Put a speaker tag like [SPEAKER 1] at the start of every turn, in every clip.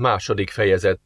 [SPEAKER 1] Második fejezet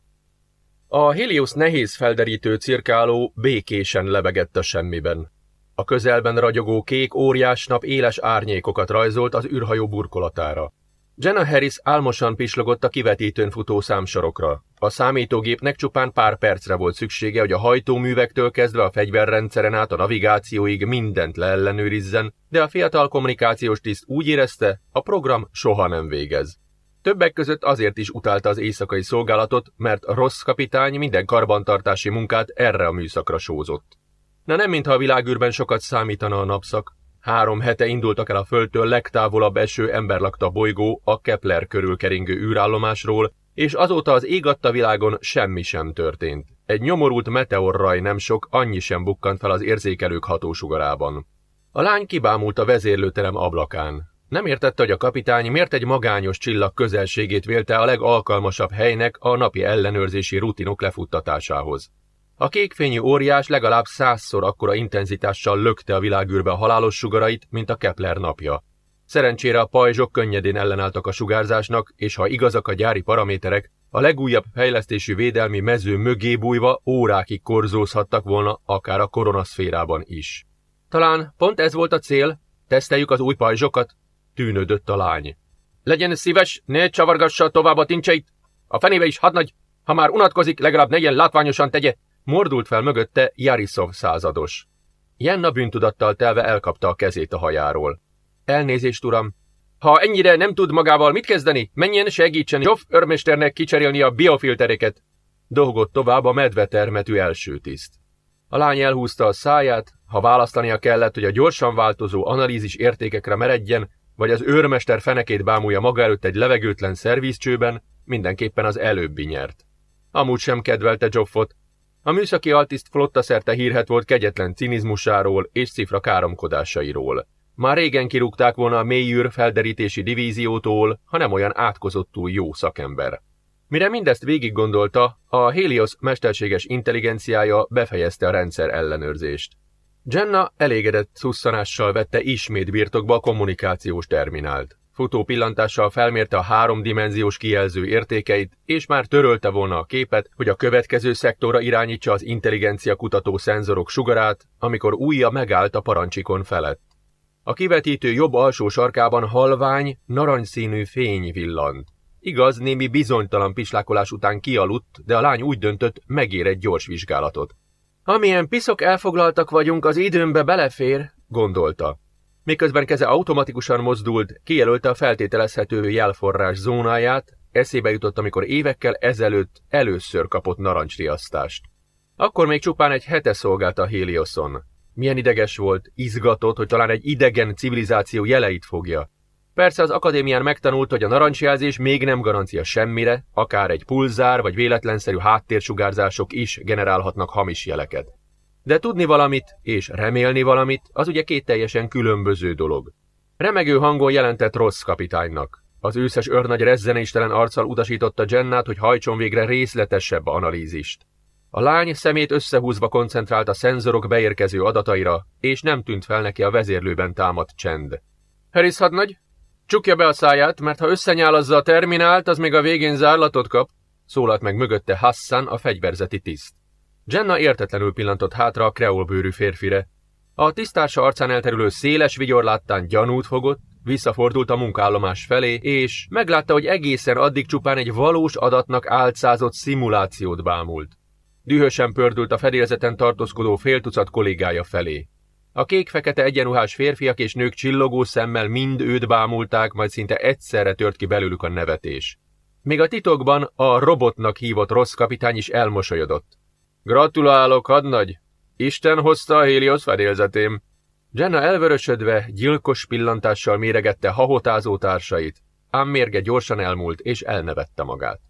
[SPEAKER 1] A Helios nehéz felderítő cirkáló békésen lebegett a semmiben. A közelben ragyogó kék óriás nap éles árnyékokat rajzolt az űrhajó burkolatára. Jenna Harris álmosan pislogott a kivetítőn futó számsorokra. A számítógépnek csupán pár percre volt szüksége, hogy a hajtóművektől kezdve a fegyverrendszeren át a navigációig mindent leellenőrizzen, de a fiatal kommunikációs tiszt úgy érezte, a program soha nem végez. Többek között azért is utálta az éjszakai szolgálatot, mert rossz kapitány minden karbantartási munkát erre a műszakra sózott. Na nem mintha a világűrben sokat számítana a napszak. Három hete indultak el a Földtől legtávolabb eső emberlakta bolygó a Kepler körül űrállomásról, és azóta az ég világon semmi sem történt. Egy nyomorult meteorraj nem sok, annyi sem bukkant fel az érzékelők hatósugarában. A lány kibámult a vezérlőterem ablakán. Nem értette, hogy a kapitány miért egy magányos csillag közelségét vélte a legalkalmasabb helynek a napi ellenőrzési rutinok lefuttatásához. A kékfényű óriás legalább százszor akkora intenzitással lökte a világűrbe a halálos sugarait, mint a Kepler napja. Szerencsére a pajzsok könnyedén ellenálltak a sugárzásnak, és ha igazak a gyári paraméterek, a legújabb fejlesztésű védelmi mező mögé bújva órákig korzózhattak volna, akár a koronaszférában is. Talán pont ez volt a cél, teszteljük az új pajzsokat? Tűnődött a lány. Legyen szíves, ne csavargassa tovább a tincseit! A fenébe is hadnagy! Ha már unatkozik, legalább ne ilyen látványosan tegye, Mordult fel mögötte Jarisov százados. Jenna bűntudattal telve elkapta a kezét a hajáról. Elnézést, uram. Ha ennyire nem tud magával mit kezdeni, menjen segítsen Joff örmesternek kicserélni a biofiltereket. Dolgott tovább a medvetermetű első tiszt. A lány elhúzta a száját, ha választania kellett, hogy a gyorsan változó analízis értékekre meredjen, vagy az őrmester fenekét bámulja maga előtt egy levegőtlen szervízcsőben, mindenképpen az előbbi nyert. Amúgy sem kedvelte Joffot, a műszaki altiszt flotta szerte hírhet volt kegyetlen cinizmusáról és cifra káromkodásairól. Már régen kirúgták volna a mélyűr felderítési divíziótól, ha nem olyan átkozottul jó szakember. Mire mindezt végig gondolta, a Helios mesterséges intelligenciája befejezte a rendszer ellenőrzést. Jenna elégedett szusszanással vette ismét birtokba a kommunikációs terminált. Futó pillantással felmérte a háromdimenziós kijelző értékeit, és már törölte volna a képet, hogy a következő szektorra irányítsa az intelligencia kutató szenzorok sugarát, amikor újja megállt a parancsikon felett. A kivetítő jobb alsó sarkában halvány, narancsszínű fény villant. Igaz, némi bizonytalan pislákolás után kialudt, de a lány úgy döntött, megér egy gyors vizsgálatot. Amilyen piszok elfoglaltak vagyunk, az időmbe belefér, gondolta. Miközben keze automatikusan mozdult, kijelölte a feltételezhető jelforrás zónáját, eszébe jutott, amikor évekkel ezelőtt először kapott narancsriasztást. Akkor még csupán egy hete szolgált a Helioson. Milyen ideges volt, izgatott, hogy talán egy idegen civilizáció jeleit fogja. Persze az akadémián megtanult, hogy a narancsjelzés még nem garancia semmire, akár egy pulzár vagy véletlenszerű háttérsugárzások is generálhatnak hamis jeleket. De tudni valamit és remélni valamit, az ugye két teljesen különböző dolog. Remegő hangon jelentett rossz kapitánynak. Az őszes őrnagy rezzenéstelen arccal utasította Jennát, hogy hajtson végre részletesebb analízist. A lány szemét összehúzva koncentrált a szenzorok beérkező adataira, és nem tűnt fel neki a vezérlőben támadt csend. Harris hadnagy, csukja be a száját, mert ha összenyálazza a terminált, az még a végén zárlatot kap, szólalt meg mögötte Hassan, a fegyverzeti tiszt. Jenna értetlenül pillantott hátra a kreolbőrű férfire. A tisztársa arcán elterülő széles vigyor láttán gyanút fogott, visszafordult a munkállomás felé, és meglátta, hogy egészen addig csupán egy valós adatnak álcázott szimulációt bámult. Dühösen pördült a fedélzeten tartózkodó féltucat kollégája felé. A kék-fekete egyenruhás férfiak és nők csillogó szemmel mind őt bámulták, majd szinte egyszerre tört ki belőlük a nevetés. Még a titokban a robotnak hívott rossz kapitány is elmosolyodott. Gratulálok, hadnagy! Isten hozta a Helios fedélzetém. Jenna elvörösödve, gyilkos pillantással méregette hahotázó társait, ám mérge gyorsan elmúlt és elnevette magát.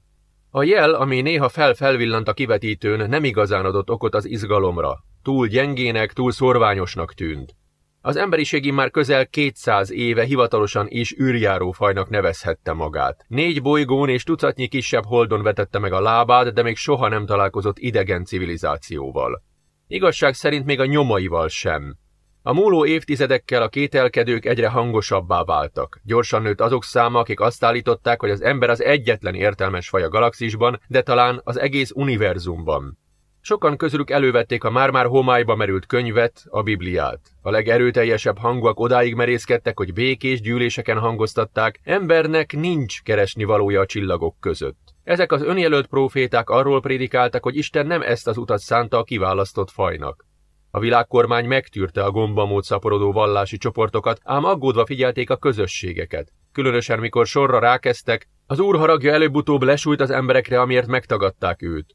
[SPEAKER 1] A jel, ami néha fel-felvillant a kivetítőn, nem igazán adott okot az izgalomra. Túl gyengének, túl szorványosnak tűnt. Az emberiségi már közel 200 éve hivatalosan is űrjáró fajnak nevezhette magát. Négy bolygón és tucatnyi kisebb holdon vetette meg a lábát, de még soha nem találkozott idegen civilizációval. Igazság szerint még a nyomaival sem. A múló évtizedekkel a kételkedők egyre hangosabbá váltak. Gyorsan nőtt azok száma, akik azt állították, hogy az ember az egyetlen értelmes faj a galaxisban, de talán az egész univerzumban. Sokan közülük elővették a már-már homályba merült könyvet, a Bibliát. A legerőteljesebb hangúak odáig merészkedtek, hogy békés gyűléseken hangoztatták, embernek nincs keresni valója a csillagok között. Ezek az önjelölt proféták arról prédikáltak, hogy Isten nem ezt az utat szánta a kiválasztott fajnak. A világkormány megtűrte a gombamód szaporodó vallási csoportokat, ám aggódva figyelték a közösségeket. Különösen mikor sorra rákeztek, az úr haragja előbb-utóbb lesújt az emberekre, amiért megtagadták őt.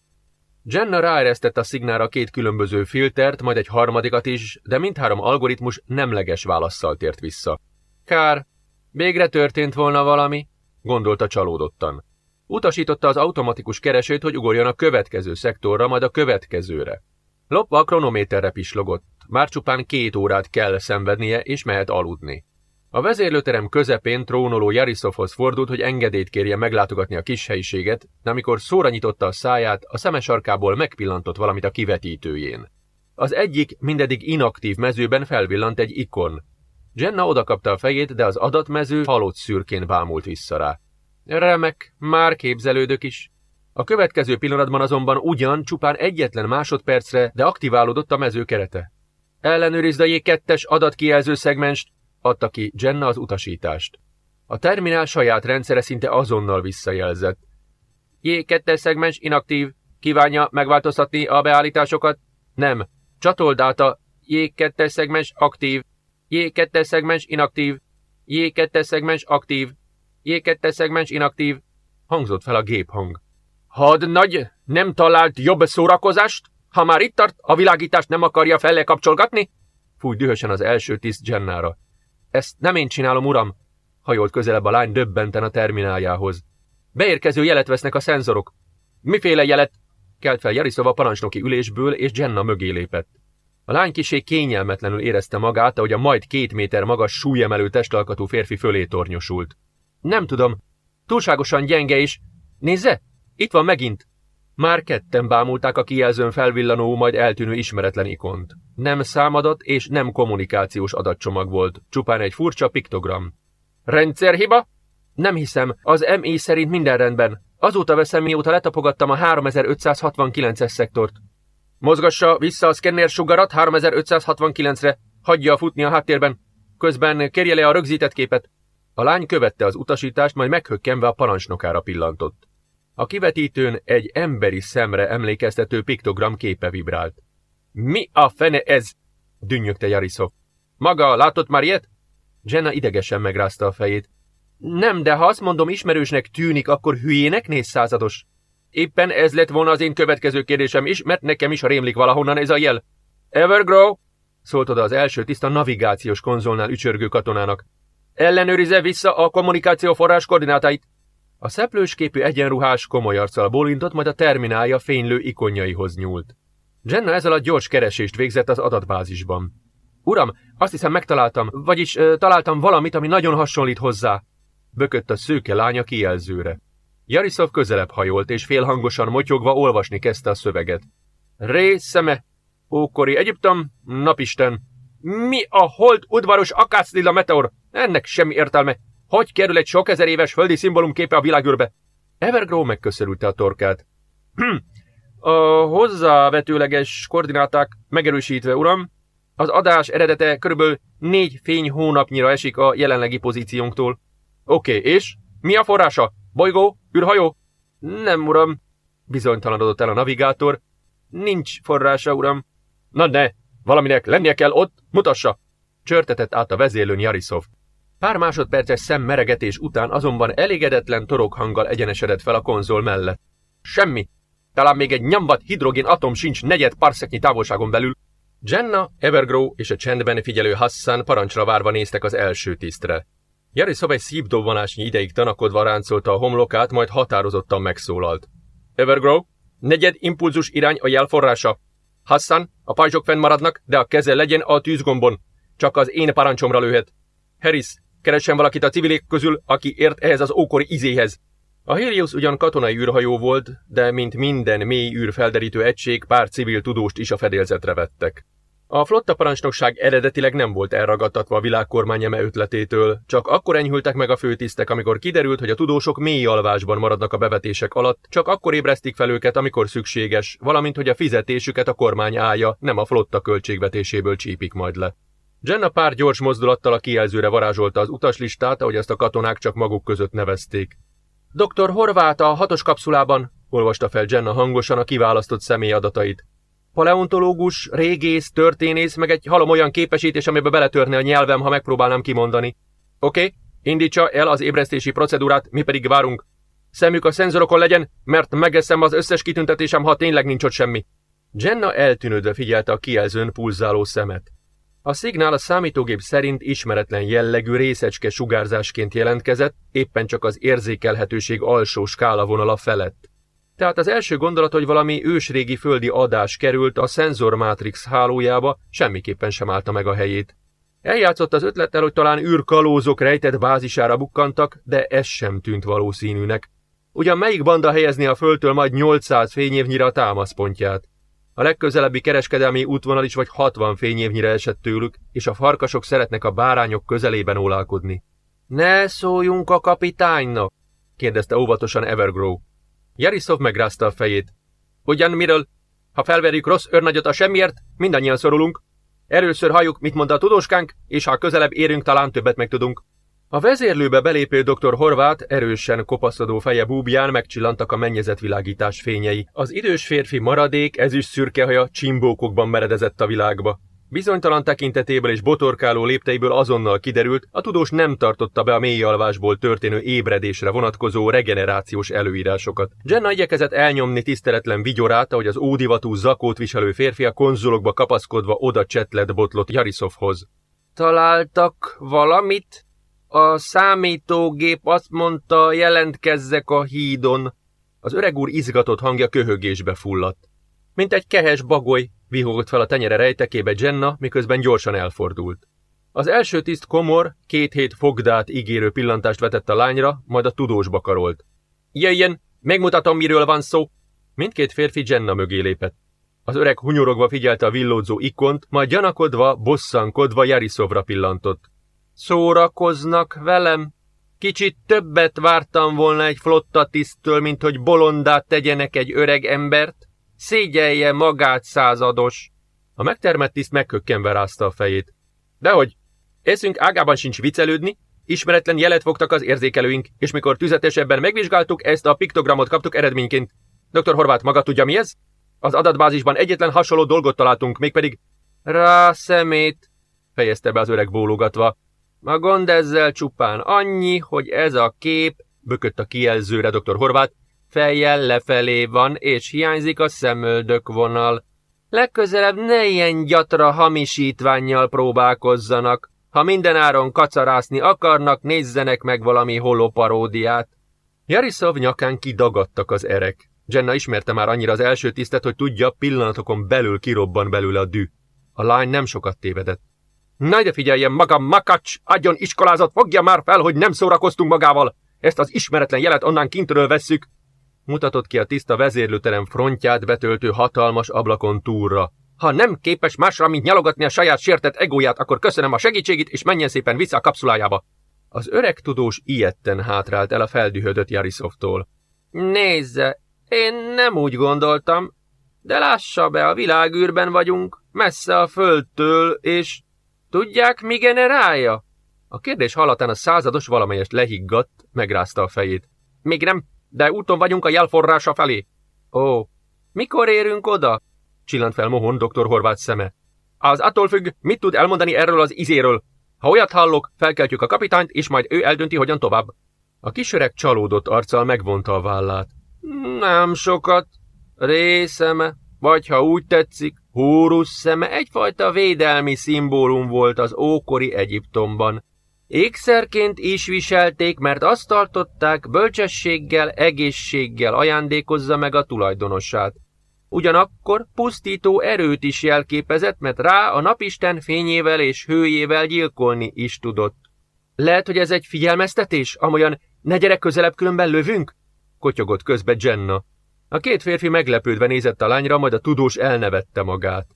[SPEAKER 1] Jenna ráeresztett a szignára két különböző filtert, majd egy harmadikat is, de mindhárom algoritmus nemleges válaszsal tért vissza. Kár, végre történt volna valami, gondolta csalódottan. Utasította az automatikus keresőt, hogy ugorjon a következő szektorra, majd a következőre. Lopva a kronométerre pislogott. Már csupán két órát kell szenvednie, és mehet aludni. A vezérlőterem közepén trónoló Jarisovhoz fordult, hogy engedélyt kérje meglátogatni a kis helyiséget, de amikor szóra nyitotta a száját, a szemesarkából megpillantott valamit a kivetítőjén. Az egyik, mindedig inaktív mezőben felvillant egy ikon. Jenna odakapta a fejét, de az adatmező halott szürkén bámult vissza rá. Remek, már képzelődök is. A következő pillanatban azonban ugyan csupán egyetlen másodpercre, de aktiválódott a mező kerete. Ellenőrizd a J2-es adatkijelző szegmenst, adta ki Jenna az utasítást. A terminál saját rendszere szinte azonnal visszajelzett. J2-es szegmens inaktív, kívánja megváltoztatni a beállításokat? Nem. Csatold a J2-es szegmens aktív, J2-es szegmens inaktív, J2-es szegmens aktív, J2-es szegmens inaktív, hangzott fel a géphang. Had nagy, nem talált jobb szórakozást? Ha már itt tart, a világítást nem akarja felle kapcsolgatni? Fúj dühösen az első tiszt Jennára. Ezt nem én csinálom, uram, hajolt közelebb a lány döbbenten a termináljához. Beérkező jelet vesznek a szenzorok. Miféle jelet? Kelt fel Jariszova parancsnoki ülésből, és Jenna mögé lépett. A lány kisé kényelmetlenül érezte magát, ahogy a majd két méter magas súlyemelő testalkatú férfi fölé tornyosult. Nem tudom, túlságosan gyenge is. Nézze, itt van megint! Már ketten bámulták a kijelzőn felvillanó, majd eltűnő ismeretlen ikont. Nem számadat és nem kommunikációs adatcsomag volt, csupán egy furcsa piktogram. Rendszerhiba? Nem hiszem, az MI szerint minden rendben. Azóta veszem, mióta letapogattam a 3569-es szektort. Mozgassa vissza a szkenner sugarat 3569-re, hagyja futni a háttérben. Közben kérje le a rögzített képet. A lány követte az utasítást, majd meghökkenve a parancsnokára pillantott. A kivetítőn egy emberi szemre emlékeztető piktogram képe vibrált. Mi a fene ez? dünnyögte Jarisov. Maga látott már ilyet? Jenna idegesen megrázta a fejét. Nem, de ha azt mondom ismerősnek tűnik, akkor hülyének néz százados. Éppen ez lett volna az én következő kérdésem is, mert nekem is rémlik valahonnan ez a jel. Evergrow? szólt oda az első tiszta navigációs konzolnál ücsörgő katonának. Ellenőrize vissza a kommunikáció forrás koordinátáit. A szeplős képű egyenruhás komoly arccal bólintott, majd a terminálja fénylő ikonjaihoz nyúlt. Jenna ezzel a gyors keresést végzett az adatbázisban. Uram, azt hiszem megtaláltam, vagyis ö, találtam valamit, ami nagyon hasonlít hozzá. Bökött a szőke lánya kijelzőre. Jarisov közelebb hajolt, és félhangosan motyogva olvasni kezdte a szöveget. Ré ókori Egyiptom, napisten. Mi a hold udvaros akáclila meteor? Ennek semmi értelme. Hogy kerül egy sok ezer éves földi szimbólum képe a világűrbe? Evergrow megköszörülte a torkát. Hm, a hozzávetőleges koordináták megerősítve, uram, az adás eredete körülbelül négy fény hónapnyira esik a jelenlegi pozíciónktól. Oké, okay, és? Mi a forrása? Bolygó? űrhajó? Nem, uram, bizonytalanodott el a navigátor. Nincs forrása, uram. Na ne, valaminek lennie kell ott, mutassa! Csörtetett át a vezélőn Jarisov. Pár másodperces szemmeregetés után azonban elégedetlen toroghanggal egyenesedett fel a konzol mellett. Semmi. Talán még egy nyambat hidrogén atom sincs negyed parszeknyi távolságon belül. Jenna, Evergrow és a csendben figyelő Hassan parancsra várva néztek az első tisztre. Jarisov egy szívdobbanásnyi ideig tanakodva ráncolta a homlokát, majd határozottan megszólalt. Evergrow, negyed impulzus irány a jelforrása. Hassan, a pajzsok fennmaradnak, de a keze legyen a tűzgombon. Csak az én parancsomra lőhet. Harris, keressen valakit a civilek közül, aki ért ehhez az ókori izéhez. A Helios ugyan katonai űrhajó volt, de mint minden mély űrfelderítő egység, pár civil tudóst is a fedélzetre vettek. A flotta parancsnokság eredetileg nem volt elragadtatva a világkormány ötletétől, csak akkor enyhültek meg a főtisztek, amikor kiderült, hogy a tudósok mély alvásban maradnak a bevetések alatt, csak akkor ébresztik fel őket, amikor szükséges, valamint hogy a fizetésüket a kormány állja, nem a flotta költségvetéséből csípik majd le. Jenna pár gyors mozdulattal a kijelzőre varázsolta az utaslistát, ahogy ezt a katonák csak maguk között nevezték. Dr. Horvát a hatos kapszulában, olvasta fel Jenna hangosan a kiválasztott személy adatait. Paleontológus, régész, történész, meg egy halom olyan képesítés, amiben beletörne a nyelvem, ha megpróbálnám kimondani. Oké, okay, indítsa el az ébresztési procedúrát, mi pedig várunk. Szemük a szenzorokon legyen, mert megeszem az összes kitüntetésem, ha tényleg nincs ott semmi. Jenna eltűnődve figyelte a kijelzőn pulzáló szemet. A szignál a számítógép szerint ismeretlen jellegű részecske sugárzásként jelentkezett, éppen csak az érzékelhetőség alsó skála vonala felett. Tehát az első gondolat, hogy valami ősrégi földi adás került a Sensor Matrix hálójába, semmiképpen sem állta meg a helyét. Eljátszott az ötlettel, hogy talán űrkalózok rejtett bázisára bukkantak, de ez sem tűnt valószínűnek. Ugyan melyik banda helyezné a földtől majd 800 fényévnyire a támaszpontját? A legközelebbi kereskedelmi útvonal is vagy 60 fényévnyire esett tőlük, és a farkasok szeretnek a bárányok közelében ólálkodni. Ne szóljunk a kapitánynak, kérdezte óvatosan Evergrow. Jarisov megrázta a fejét. Ugyan miről? Ha felverjük rossz őrnagyot a semmiért, mindannyian szorulunk. Először halljuk, mit mond a tudóskánk, és ha közelebb érünk, talán többet megtudunk. A vezérlőbe belépő dr. Horvát erősen kopaszodó feje búbján megcsillantak a mennyezetvilágítás fényei. Az idős férfi maradék, ezüst szürke haja csimbókokban meredezett a világba. Bizonytalan tekintetéből és botorkáló lépteiből azonnal kiderült, a tudós nem tartotta be a mély alvásból történő ébredésre vonatkozó regenerációs előírásokat. Jenna igyekezett elnyomni tiszteletlen vigyorát, ahogy az ódivatú zakót viselő férfi a konzolokba kapaszkodva oda csetlet botlott Jarisovhoz. Találtak valamit? A számítógép azt mondta, jelentkezzek a hídon. Az öreg úr izgatott hangja köhögésbe fulladt. Mint egy kehes bagoly, vihogott fel a tenyere rejtekébe Jenna, miközben gyorsan elfordult. Az első tiszt komor, két hét fogdát ígérő pillantást vetett a lányra, majd a tudósba karolt. Jöjjön, megmutatom, miről van szó! Mindkét férfi Jenna mögé lépett. Az öreg hunyorogva figyelte a villódzó ikont, majd gyanakodva, bosszankodva Jariszovra pillantott. Szórakoznak velem? Kicsit többet vártam volna egy flotta tisztől, mint hogy bolondát tegyenek egy öreg embert. Szégyelje magát, százados! A megtermett tiszt megkökkenve rázta a fejét. Dehogy, eszünk ágában sincs viccelődni, ismeretlen jelet fogtak az érzékelőink, és mikor tüzetesebben megvizsgáltuk, ezt a piktogramot kaptuk eredményként. Dr. Horváth maga tudja mi ez? Az adatbázisban egyetlen hasonló dolgot találtunk, mégpedig... Rá szemét, fejezte be az öreg bólogatva. A gond ezzel csupán annyi, hogy ez a kép, bökött a kijelzőre dr. Horváth, fejjel lefelé van, és hiányzik a szemöldök vonal. Legközelebb ne ilyen gyatra hamisítványjal próbálkozzanak. Ha mindenáron kacarászni akarnak, nézzenek meg valami holoparódiát. Jarisov nyakán kidagadtak az erek. Jenna ismerte már annyira az első tisztet, hogy tudja, pillanatokon belül kirobban belőle a dű. A lány nem sokat tévedett. Na de figyeljen, maga makacs, adjon iskolázat, fogja már fel, hogy nem szórakoztunk magával. Ezt az ismeretlen jelet onnan kintről vesszük, mutatott ki a tiszta vezérlőterem frontját betöltő hatalmas ablakon túlra. Ha nem képes másra, mint nyalogatni a saját sértett egóját, akkor köszönöm a segítségét, és menjen szépen vissza a kapszulájába. Az öreg tudós ilyetten hátrált el a feldühödött Jarisovtól. Nézze, én nem úgy gondoltam, de lássa be, a világűrben vagyunk, messze a földtől, és tudják, mi generálja? A kérdés hallatán a százados valamelyest lehiggadt, megrázta a fejét. Még nem de úton vagyunk a jelforrása felé. Ó, mikor érünk oda? Csillant fel mohon dr. Horváth szeme. Az attól függ, mit tud elmondani erről az izéről. Ha olyat hallok, felkeltjük a kapitányt, és majd ő eldönti, hogyan tovább. A kisöreg csalódott arccal megvonta a vállát. Nem sokat. Részeme, vagy ha úgy tetszik, Hórusz szeme egyfajta védelmi szimbólum volt az ókori Egyiptomban. Ékszerként is viselték, mert azt tartották, bölcsességgel, egészséggel ajándékozza meg a tulajdonosát. Ugyanakkor pusztító erőt is jelképezett, mert rá a napisten fényével és hőjével gyilkolni is tudott. Lehet, hogy ez egy figyelmeztetés, amolyan ne gyere közelebb, különben lövünk? Kotyogott közbe Jenna. A két férfi meglepődve nézett a lányra, majd a tudós elnevette magát.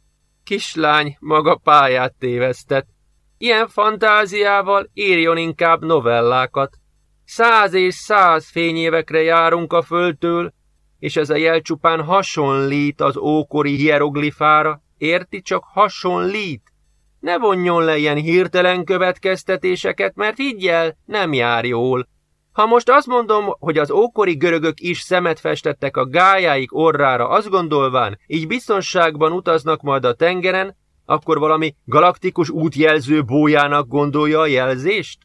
[SPEAKER 2] Kislány maga pályát tévesztett. Ilyen fantáziával írjon inkább novellákat. Száz és száz fényévekre járunk a földtől, és ez a jel csupán hasonlít az ókori hieroglifára, érti csak hasonlít. Ne vonjon le ilyen hirtelen következtetéseket, mert higgyel, nem jár jól. Ha most azt mondom, hogy az ókori görögök is szemet festettek a gályáik orrára, azt gondolván, így biztonságban utaznak majd a tengeren, akkor valami galaktikus útjelző bójának gondolja a jelzést?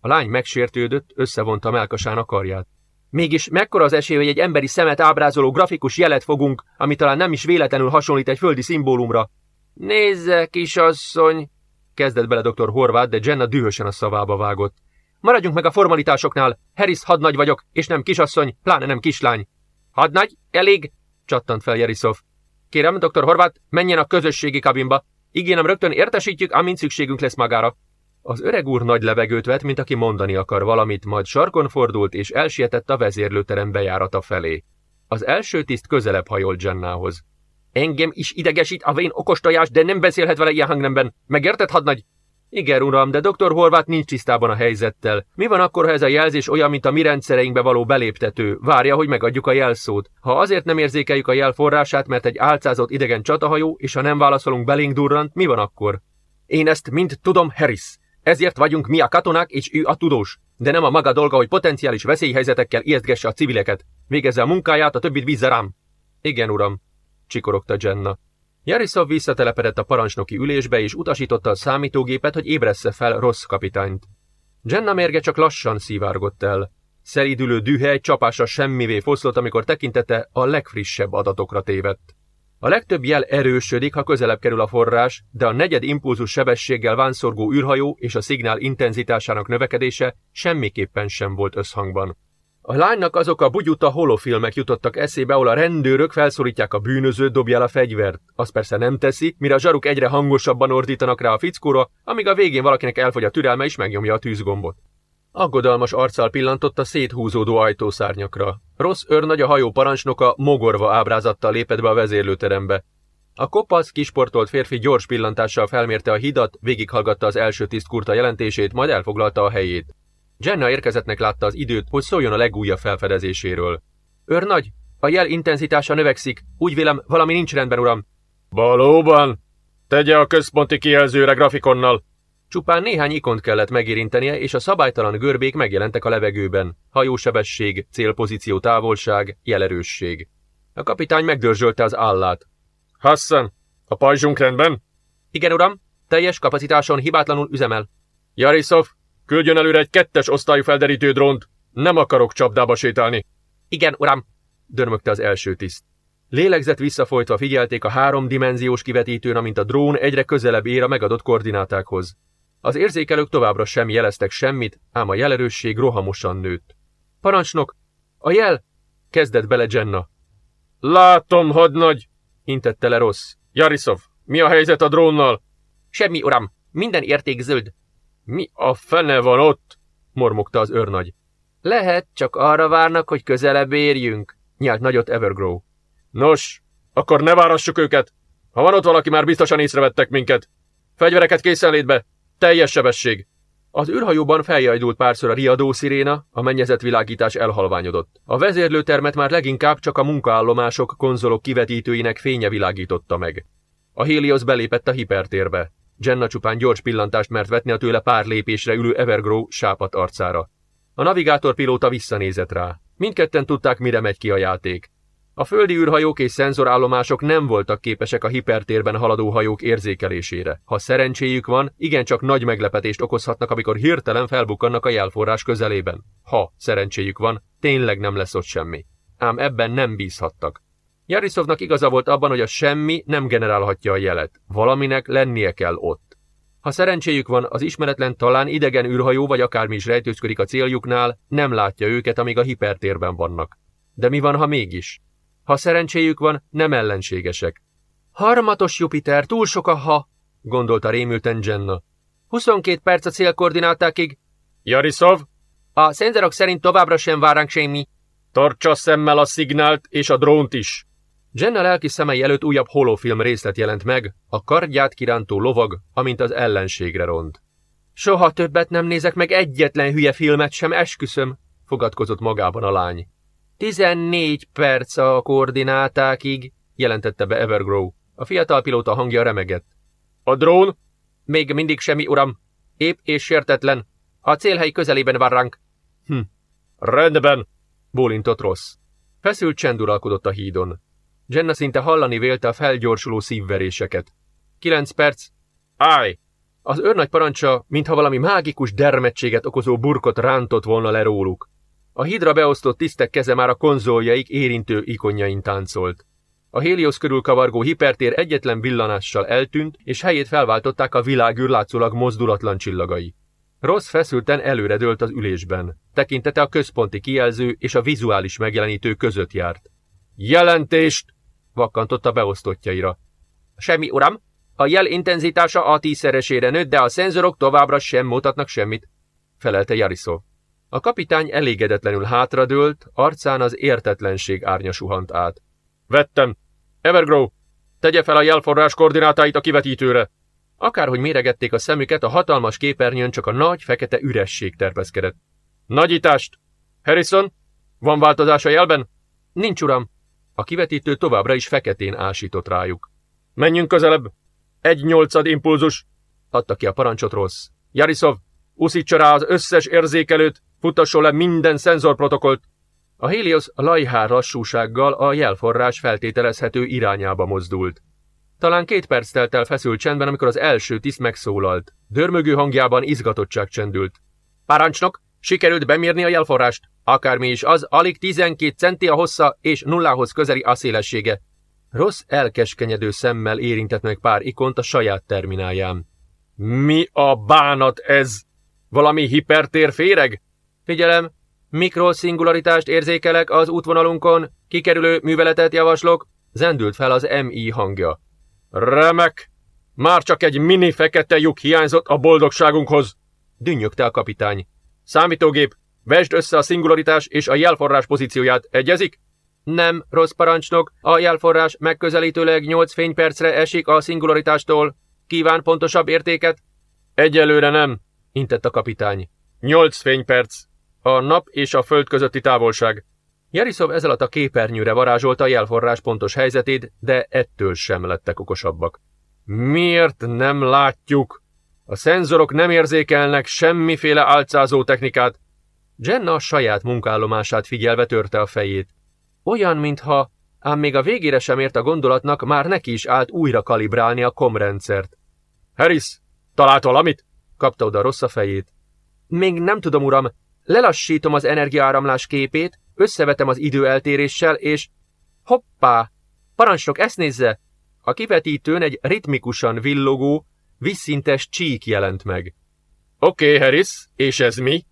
[SPEAKER 2] A lány megsértődött, összevonta melkasán a karját. Mégis mekkora az esély, hogy egy emberi szemet ábrázoló grafikus jelet fogunk, ami talán nem is véletlenül hasonlít egy földi szimbólumra? Nézze, kisasszony, kezdett bele dr. Horváth, de Jenna dühösen a szavába vágott. Maradjunk meg a formalitásoknál. Harris hadnagy vagyok, és nem kisasszony, pláne nem kislány. Hadnagy? Elég? csattant fel Jeriszov. Kérem, dr. Horváth, menjen a közösségi kabinba. Ígérem, rögtön értesítjük, amint szükségünk lesz magára. Az öreg úr nagy levegőt vett, mint aki mondani akar valamit, majd sarkon fordult és elsietett a vezérlőterem bejárata felé. Az első tiszt közelebb hajolt Jennához. Engem is idegesít a vén okos tojás, de nem beszélhet vele ilyen hangnemben. Megérted, hadnagy? Igen, uram, de dr. Horváth nincs tisztában a helyzettel. Mi van akkor, ha ez a jelzés olyan, mint a mi rendszereinkbe való beléptető? Várja, hogy megadjuk a jelszót. Ha azért nem érzékeljük a jel forrását, mert egy álcázott idegen csatahajó, és ha nem válaszolunk belénk durrant, mi van akkor? Én ezt mind tudom, Harris. Ezért vagyunk mi a katonák, és ő a tudós. De nem a maga dolga, hogy potenciális veszélyhelyzetekkel ijesztgesse a civileket. Végezze a munkáját, a többit vízze rám. Igen, uram, csikorogta Jenna. Jarisov visszatelepedett a parancsnoki ülésbe, és utasította a számítógépet, hogy ébressze fel rossz kapitányt. Jenna mérge csak lassan szivárgott el. Szelídülő dühe egy csapásra semmivé foszlott, amikor tekintete a legfrissebb adatokra tévedt. A legtöbb jel erősödik, ha közelebb kerül a forrás, de a negyed impulzus sebességgel vánszorgó űrhajó és a szignál intenzitásának növekedése semmiképpen sem volt összhangban. A lánynak azok a bugyuta holofilmek jutottak eszébe, ahol a rendőrök felszólítják a bűnözőt, dobja el a fegyvert. Azt persze nem teszi, mire a zsaruk egyre hangosabban ordítanak rá a fickóra, amíg a végén valakinek elfogy a türelme és megnyomja a tűzgombot. Aggodalmas arccal pillantott a széthúzódó ajtószárnyakra. Rossz őrnagy a hajó parancsnoka mogorva ábrázattal lépett be a vezérlőterembe. A kopasz, kisportolt férfi gyors pillantással felmérte a hidat, végighallgatta az első tisztkurta jelentését, majd elfoglalta a helyét. Jenna érkezetnek látta az időt, hogy szóljon a legújabb felfedezéséről. Őrnagy, a jel intenzitása növekszik. Úgy vélem, valami nincs rendben, uram.
[SPEAKER 1] Valóban? Tegye a központi kijelzőre grafikonnal.
[SPEAKER 2] Csupán néhány ikont kellett megérintenie, és a szabálytalan görbék megjelentek a levegőben. Hajósebesség, célpozíció távolság, jelerősség. A kapitány megdörzsölte az állát.
[SPEAKER 1] Hassan, a pajzsunk rendben?
[SPEAKER 2] Igen, uram, teljes kapacitáson hibátlanul üzemel.
[SPEAKER 1] Jarisov, küldjön előre egy kettes osztályú felderítő drónt. Nem akarok csapdába sétálni.
[SPEAKER 2] Igen, uram, dörmögte az első tiszt. Lélegzett visszafolytva figyelték a háromdimenziós kivetítőn, amint a drón egyre közelebb ér a megadott koordinátákhoz. Az érzékelők továbbra sem jeleztek semmit, ám a jelerősség rohamosan nőtt. Parancsnok, a jel! Kezdett bele Jenna.
[SPEAKER 1] Látom, hadnagy! intette le rossz. Jarisov, mi a helyzet a drónnal?
[SPEAKER 2] Semmi, uram, minden érték zöld.
[SPEAKER 1] Mi a fene van ott? mormogta az őrnagy.
[SPEAKER 2] Lehet, csak arra várnak, hogy közelebb érjünk, nyált nagyot Evergrow.
[SPEAKER 1] Nos, akkor ne várassuk őket. Ha van ott valaki, már biztosan észrevettek minket. Fegyvereket készenlétbe, teljes sebesség.
[SPEAKER 2] Az űrhajóban feljajdult párszor a riadó sziréna, a mennyezetvilágítás elhalványodott. A vezérlőtermet már leginkább csak a munkaállomások konzolok kivetítőinek fénye világította meg. A Helios belépett a hipertérbe. Jenna csupán gyors pillantást mert vetni a tőle pár lépésre ülő Evergrow sápat arcára. A navigátorpilóta visszanézett rá. Mindketten tudták, mire megy ki a játék. A földi űrhajók és szenzorállomások nem voltak képesek a hipertérben haladó hajók érzékelésére. Ha szerencséjük van, igencsak nagy meglepetést okozhatnak, amikor hirtelen felbukkannak a jelforrás közelében. Ha szerencséjük van, tényleg nem lesz ott semmi. Ám ebben nem bízhattak. Jarisovnak igaza volt abban, hogy a semmi nem generálhatja a jelet. Valaminek lennie kell ott. Ha szerencséjük van, az ismeretlen talán idegen űrhajó vagy akármi is rejtőzködik a céljuknál, nem látja őket, amíg a hipertérben vannak. De mi van, ha mégis? Ha szerencséjük van, nem ellenségesek. Harmatos Jupiter, túl sok a ha, gondolta rémülten Jenna. 22 perc a célkoordinátákig.
[SPEAKER 1] Jarisov?
[SPEAKER 2] A szenzerok szerint továbbra sem vár ránk semmi.
[SPEAKER 1] Tartsa szemmel a szignált és a drónt is. Jenna lelki szemei előtt újabb holofilm részlet jelent meg, a kardját kirántó lovag, amint az ellenségre ront.
[SPEAKER 2] Soha többet nem nézek meg egyetlen hülye filmet sem, esküszöm, fogadkozott magában a lány. Tizennégy perc a koordinátákig, jelentette be Evergrow. A fiatal pilóta hangja remegett.
[SPEAKER 1] A drón?
[SPEAKER 2] Még mindig semmi, uram. Épp és sértetlen. A célhely közelében vár ránk.
[SPEAKER 1] Hm. Rendben, bólintott rossz. Feszült csend uralkodott a hídon. Jenna szinte hallani vélte a felgyorsuló szívveréseket. Kilenc perc. Állj! Az őrnagy parancsa, mintha valami mágikus dermedtséget okozó burkot rántott volna le róluk. A hídra beosztott tisztek keze már a konzoljaik érintő ikonjain táncolt. A Helios körül kavargó hipertér egyetlen villanással eltűnt, és helyét felváltották a világűr látszólag mozdulatlan csillagai. Rossz feszülten előredőlt az ülésben. Tekintete a központi kijelző és a vizuális megjelenítő között járt. Jelentést! Vakkantott beosztottjaira.
[SPEAKER 2] Semmi, uram! A jel intenzitása a tízszeresére nőtt, de a szenzorok továbbra sem mutatnak semmit,
[SPEAKER 1] felelte Jarisov. A kapitány elégedetlenül hátradőlt, arcán az értetlenség árnya suhant át. Vettem. Evergrow, tegye fel a jelforrás koordinátáit a kivetítőre. Akárhogy méregették a szemüket, a hatalmas képernyőn csak a nagy, fekete üresség terpeszkedett. Nagyítást! Harrison, van változás a jelben?
[SPEAKER 2] Nincs, uram.
[SPEAKER 1] A kivetítő továbbra is feketén ásított rájuk. Menjünk közelebb! Egy nyolcad impulzus! Adta ki a parancsot rossz. Jarisov, uszítsa rá az összes érzékelőt, futasson le minden szenzorprotokollt. A Helios lajhár lassúsággal a jelforrás feltételezhető irányába mozdult. Talán két perc telt el feszült csendben, amikor az első tiszt megszólalt. Dörmögő hangjában izgatottság csendült. Parancsnok, sikerült bemérni a jelforrást. Akármi is az, alig 12 centi a hossza és nullához közeli a szélessége. Rossz elkeskenyedő szemmel érintett meg pár ikont a saját terminálján. Mi a bánat ez? Valami hipertér féreg?
[SPEAKER 2] Figyelem, mikroszingularitást érzékelek az útvonalunkon, kikerülő műveletet javaslok, zendült fel az MI hangja.
[SPEAKER 1] Remek! Már csak egy mini fekete lyuk hiányzott a boldogságunkhoz! Dünnyögte a kapitány. Számítógép, vesd össze a szingularitás és a jelforrás pozícióját, egyezik?
[SPEAKER 2] Nem, rossz parancsnok, a jelforrás megközelítőleg 8 fénypercre esik a szingularitástól. Kíván pontosabb értéket?
[SPEAKER 1] Egyelőre nem, intett a kapitány. 8 fényperc. A nap és a föld közötti távolság. Jariszov ezzel a képernyőre varázsolta a jelforrás pontos helyzetét, de ettől sem lettek okosabbak. Miért nem látjuk? A szenzorok nem érzékelnek semmiféle álcázó technikát. Jenna a saját munkállomását figyelve törte a fejét. Olyan, mintha, ám még a végére sem ért a gondolatnak, már neki is állt újra kalibrálni a komrendszert. Harris, talált valamit? kapta oda rossz a fejét.
[SPEAKER 2] Még nem tudom, uram. Lelassítom az energiaáramlás képét, összevetem az időeltéréssel, és... Hoppá! Parancsnok, ezt nézze! A kivetítőn egy ritmikusan villogó, visszintes csík jelent meg.
[SPEAKER 1] Oké, okay, Harris, és ez mi?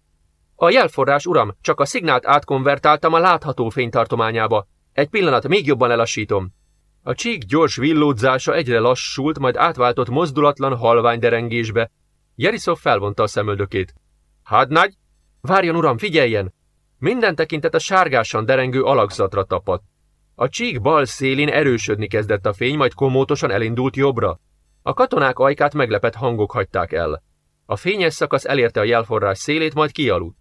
[SPEAKER 2] A jelforrás, uram, csak a szignált átkonvertáltam a látható fénytartományába. Egy pillanat, még jobban lelassítom. A csík gyors villódzása egyre lassult, majd átváltott mozdulatlan halvány derengésbe. Jerisov felvonta a szemöldökét. Hadnagy? Várjon, uram, figyeljen! Minden tekintet a sárgásan derengő alakzatra tapadt. A csík bal szélén erősödni kezdett a fény, majd komótosan elindult jobbra. A katonák ajkát meglepett hangok hagyták el. A fényes szakasz elérte a jelforrás szélét, majd kialudt.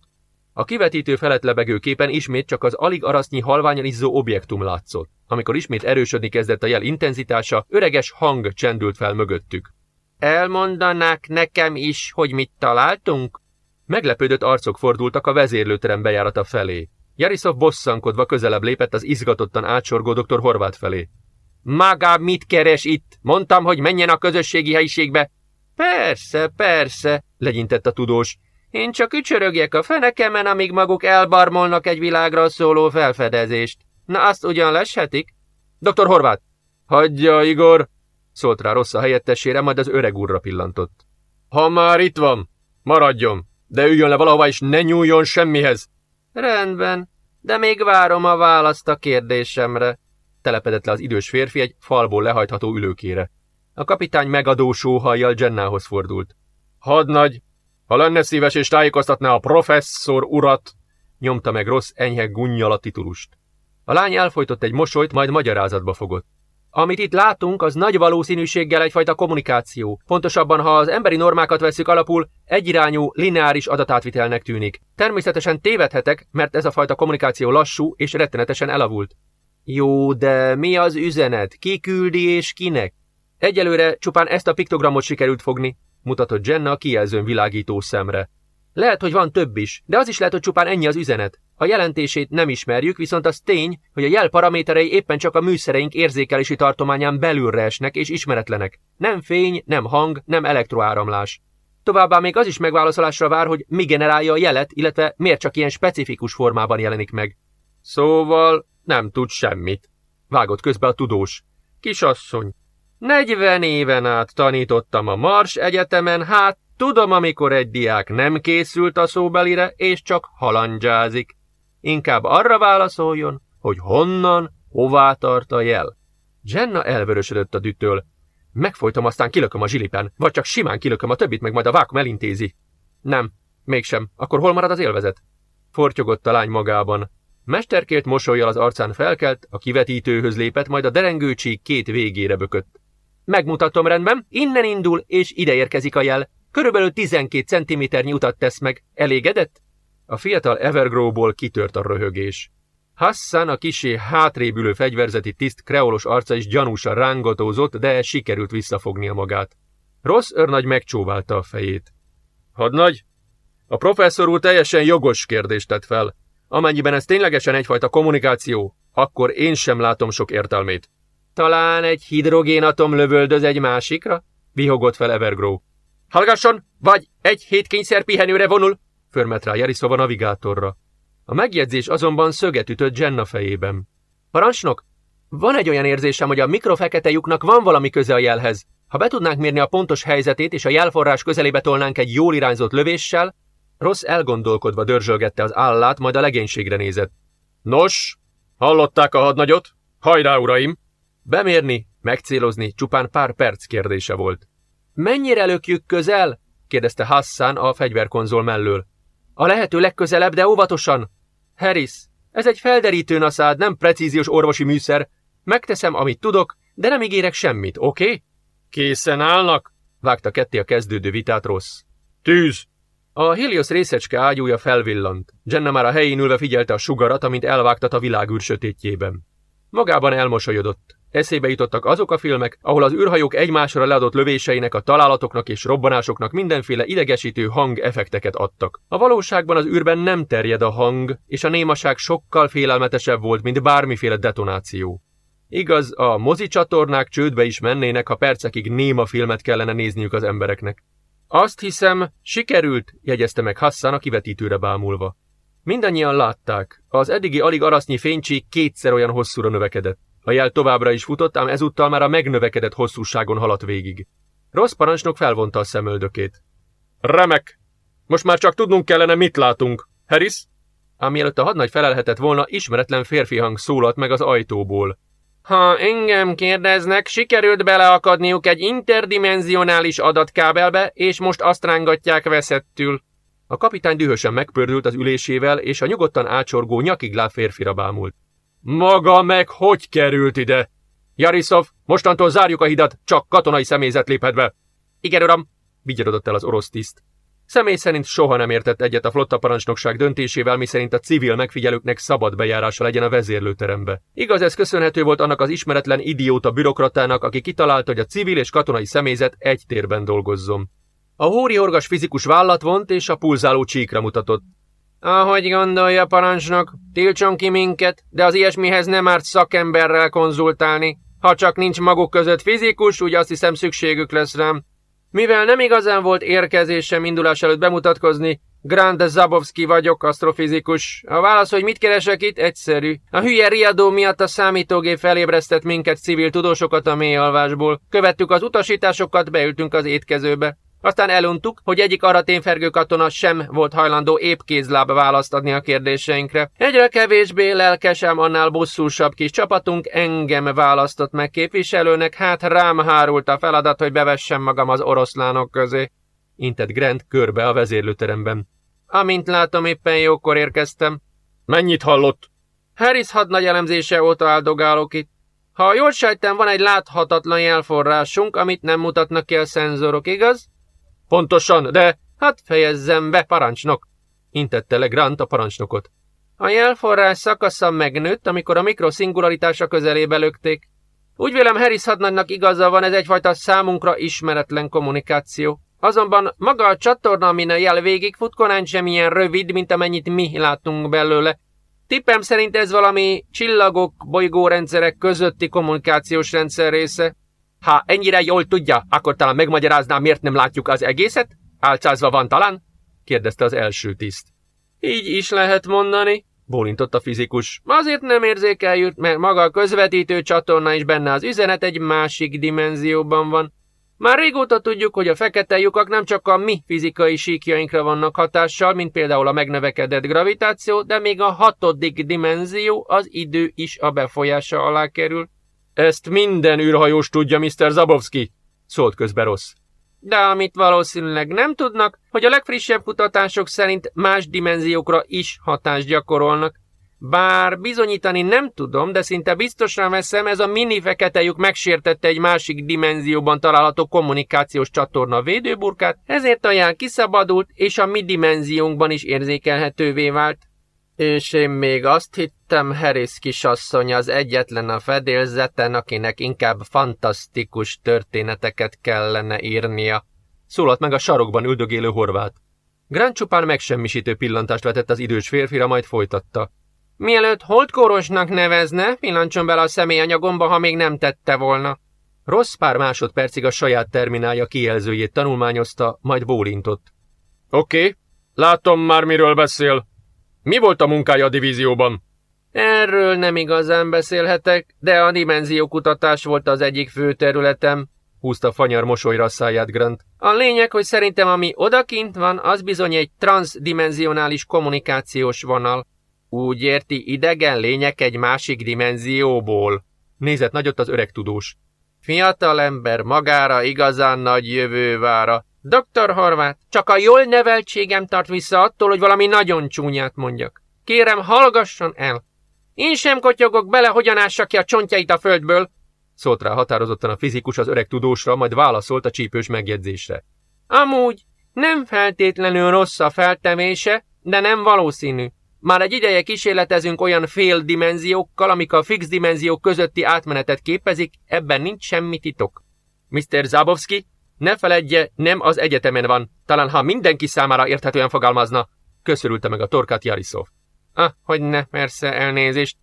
[SPEAKER 2] A kivetítő felett lebegő képen ismét csak az alig arasznyi halványan izzó objektum látszott. Amikor ismét erősödni kezdett a jel intenzitása, öreges hang csendült fel mögöttük. Elmondanák nekem is, hogy mit találtunk? Meglepődött arcok fordultak a vezérlőterem bejárata felé. Jarisov bosszankodva közelebb lépett az izgatottan átsorgó dr. Horvát felé. Maga mit keres itt? Mondtam, hogy menjen a közösségi helyiségbe. Persze, persze, legyintett a tudós. Én csak ücsörögjek a fenekemen, amíg maguk elbarmolnak egy világra szóló felfedezést. Na, azt ugyan leshetik? Dr. Horvát! Hagyja, Igor! Szólt rá rossz a helyettesére, majd az öreg úrra pillantott. Ha már itt van, maradjon, de üljön le valahova, és ne nyúljon semmihez. Rendben, de még várom a választ a kérdésemre. Telepedett le az idős férfi egy falból lehajtható ülőkére. A kapitány megadó sóhajjal Jennához fordult. Hadnagy, ha lenne szíves és tájékoztatná a professzor urat, nyomta meg rossz enyhe gunnyal a titulust.
[SPEAKER 1] A lány elfolytott egy mosolyt, majd magyarázatba fogott. Amit itt látunk, az nagy valószínűséggel egyfajta kommunikáció. Pontosabban, ha az emberi normákat veszük alapul, egyirányú, lineáris adatátvitelnek tűnik. Természetesen tévedhetek, mert ez a fajta kommunikáció lassú és rettenetesen elavult. Jó, de mi az üzenet? Ki küldi és kinek? Egyelőre csupán ezt a piktogramot sikerült fogni, mutatott Jenna a kijelzőn világító szemre. Lehet, hogy van több is, de az is lehet, hogy csupán ennyi az üzenet. A jelentését nem ismerjük, viszont az tény, hogy a jel paraméterei éppen csak a műszereink érzékelési tartományán belülre esnek és ismeretlenek. Nem fény, nem hang, nem elektroáramlás. Továbbá még az is megválaszolásra vár, hogy mi generálja a jelet, illetve miért csak ilyen specifikus formában jelenik meg. Szóval nem tud semmit. Vágott közbe a tudós. Kisasszony, 40 éven át tanítottam a Mars Egyetemen, hát tudom, amikor egy diák nem készült a szóbelire, és csak halandzsázik. Inkább arra válaszoljon, hogy honnan, hová tart a jel. Jenna elvörösödött a dütől. Megfojtom, aztán kilököm a zsilipen, vagy csak simán kilököm a többit, meg majd a vákum elintézi. Nem, mégsem. Akkor hol marad az élvezet? Fortyogott a lány magában. Mesterkért mosolyjal az arcán felkelt, a kivetítőhöz lépett, majd a derengőcsík két végére bökött. Megmutatom rendben, innen indul, és ide érkezik a jel. Körülbelül 12 centiméternyi utat tesz meg. Elégedett? A fiatal Evergrow-ból kitört a röhögés. Hassan, a kisé hátrébülő fegyverzeti tiszt kreolos arca is gyanúsan rángatózott, de sikerült visszafognia magát. Rossz őrnagy megcsóválta a fejét. Hadnagy, a professzor úr teljesen jogos kérdést tett fel. Amennyiben ez ténylegesen egyfajta kommunikáció, akkor én sem látom sok értelmét. Talán egy hidrogénatom lövöldöz egy másikra? Vihogott fel Evergrow. Hallgasson, vagy egy hét kényszerpihenőre vonul, förmet rá Jariszov a navigátorra. A megjegyzés azonban szöget ütött Jenna fejében. Parancsnok, van egy olyan érzésem, hogy a mikrofekete lyuknak van valami köze a jelhez. Ha be tudnánk mérni a pontos helyzetét, és a jelforrás közelébe tolnánk egy jól irányzott lövéssel, Rossz elgondolkodva dörzsölgette az állát, majd a legénységre nézett. Nos, hallották a hadnagyot? Hajrá, uraim! Bemérni, megcélozni csupán pár perc kérdése volt. Mennyire lökjük közel? kérdezte Hassan a fegyverkonzol mellől. A lehető legközelebb, de óvatosan. Harris, ez egy felderítő naszád, nem precíziós orvosi műszer. Megteszem, amit tudok, de nem ígérek semmit, oké? Okay? Készen állnak? vágta ketté a kezdődő vitát rossz. Tűz! A Helios részecske ágyúja felvillant. Jenna már a helyén ülve figyelte a sugarat, amint elvágtat a világűr sötétjében. Magában elmosolyodott. Eszébe jutottak azok a filmek, ahol az űrhajók egymásra leadott lövéseinek, a találatoknak és robbanásoknak mindenféle idegesítő hangeffekteket adtak. A valóságban az űrben nem terjed a hang, és a némaság sokkal félelmetesebb volt, mint bármiféle detonáció. Igaz, a mozicsatornák csődbe is mennének, ha percekig néma filmet kellene nézniük az embereknek. Azt hiszem, sikerült, jegyezte meg Hassan a kivetítőre bámulva. Mindannyian látták, az eddigi alig arasznyi fénycsík kétszer olyan hosszúra növekedett. A jel továbbra is futott, ám ezúttal már a megnövekedett hosszúságon haladt végig. Rossz parancsnok felvonta a szemöldökét. Remek! Most már csak tudnunk kellene, mit látunk. Harris? Ám mielőtt a hadnagy felelhetett volna, ismeretlen férfi hang szólalt meg az ajtóból. Ha engem kérdeznek, sikerült beleakadniuk egy interdimenzionális adatkábelbe, és most azt rángatják veszettül. A kapitány dühösen megpördült az ülésével, és a nyugodtan ácsorgó nyakigláb férfira bámult. Maga meg hogy került ide? Jarisov, mostantól zárjuk a hidat, csak katonai személyzet léphet be. Igen, uram, vigyorodott el az orosz tiszt. Személy szerint soha nem értett egyet a flotta parancsnokság döntésével, miszerint a civil megfigyelőknek szabad bejárása legyen a vezérlőterembe. Igaz, ez köszönhető volt annak az ismeretlen idióta bürokratának, aki kitalálta, hogy a civil és katonai személyzet egy térben dolgozzon. A hóri orgas fizikus vállat vont és a pulzáló csíkra mutatott. Ahogy gondolja, parancsnok, tiltson ki minket, de az ilyesmihez nem árt szakemberrel konzultálni. Ha csak nincs maguk között fizikus, úgy azt hiszem szükségük lesz rám. Mivel nem igazán volt érkezésem indulás előtt bemutatkozni, Grand Zabowski vagyok, asztrofizikus. A válasz, hogy mit keresek itt, egyszerű. A hülye riadó miatt a számítógép felébresztett minket civil tudósokat a mély alvásból. Követtük az utasításokat, beültünk az étkezőbe. Aztán eluntuk, hogy egyik araténfergő katona sem volt hajlandó épp kézláb választ adni a kérdéseinkre. Egyre kevésbé lelkesem, annál bosszúsabb kis csapatunk engem választott meg képviselőnek, hát rám hárult a feladat, hogy bevessem magam az oroszlánok közé. Intett Grant körbe a vezérlőteremben. Amint látom, éppen jókor érkeztem. Mennyit hallott?
[SPEAKER 2] Harris hadnagy elemzése óta áldogálok itt. Ha jól sejtem, van egy láthatatlan jelforrásunk, amit nem mutatnak ki a szenzorok, igaz?
[SPEAKER 1] Pontosan, de...
[SPEAKER 2] Hát fejezzem be, parancsnok! Intette le Grant a parancsnokot. A jelforrás szakasza megnőtt, amikor a mikroszingularitása közelébe lökték. Úgy vélem Harris hadnagynak igaza van, ez egyfajta számunkra ismeretlen kommunikáció. Azonban maga a csatorna, amin a jel végigfut, korán sem ilyen rövid, mint amennyit mi látunk belőle. Tippem szerint ez valami csillagok, bolygórendszerek közötti kommunikációs rendszer része. Ha ennyire jól tudja, akkor talán megmagyaráznám, miért nem látjuk az egészet? Álcázva van talán? kérdezte az első tiszt. Így is lehet mondani, bólintott a fizikus. Azért nem érzékeljük, mert maga a közvetítő csatorna is benne az üzenet egy másik dimenzióban van. Már régóta tudjuk, hogy a fekete lyukak nem csak a mi fizikai síkjainkra vannak hatással, mint például a megnövekedett gravitáció, de még a hatodik dimenzió, az idő is a befolyása alá kerül.
[SPEAKER 1] Ezt minden űrhajós tudja, Mr. Zabowski, szólt közbe rossz.
[SPEAKER 2] De amit valószínűleg nem tudnak, hogy a legfrissebb kutatások szerint más dimenziókra is hatást gyakorolnak. Bár bizonyítani nem tudom, de szinte biztosan veszem, ez a mini fekete lyuk megsértette egy másik dimenzióban található kommunikációs csatorna védőburkát, ezért a jel kiszabadult, és a mi dimenziónkban is érzékelhetővé vált. És én még azt hittem, Harris kisasszony az egyetlen a fedélzeten, akinek inkább fantasztikus történeteket kellene írnia.
[SPEAKER 1] Szólalt meg a sarokban üldögélő horvát. Grant csupán megsemmisítő pillantást vetett az idős férfira, majd folytatta.
[SPEAKER 2] Mielőtt holdkórosnak nevezne, pillancson bele a személyanyagomba, ha még nem tette volna.
[SPEAKER 1] Rossz pár másodpercig a saját terminálja kijelzőjét tanulmányozta, majd bólintott. Oké, okay, látom már miről beszél. Mi volt a munkája a divízióban?
[SPEAKER 2] Erről nem igazán beszélhetek, de a dimenziókutatás volt az egyik fő területem,
[SPEAKER 1] húzta fanyar mosolyra a száját Grant.
[SPEAKER 2] A lényeg, hogy szerintem ami odakint van, az bizony egy transdimensionális kommunikációs vonal. Úgy érti, idegen lények egy másik dimenzióból.
[SPEAKER 1] Nézett nagyot az öreg tudós.
[SPEAKER 2] Fiatal ember magára igazán nagy jövővára. Doktor Horvát, csak a jól neveltségem tart vissza attól, hogy valami nagyon csúnyát mondjak. Kérem, hallgasson el. Én sem kotyogok bele, hogyan ássa ki a csontjait a földből,
[SPEAKER 1] szólt rá határozottan a fizikus az öreg tudósra, majd válaszolt a csípős megjegyzésre.
[SPEAKER 2] Amúgy nem feltétlenül rossz a feltevése, de nem valószínű. Már egy ideje kísérletezünk olyan féldimenziókkal, amik a fix dimenziók közötti átmenetet képezik, ebben nincs semmi titok. Mr. Zabowski, ne feledje, nem az egyetemen van. Talán ha mindenki számára érthetően fogalmazna, köszörülte meg a torkát Jarisov. Ah, hogy ne, persze, elnézést.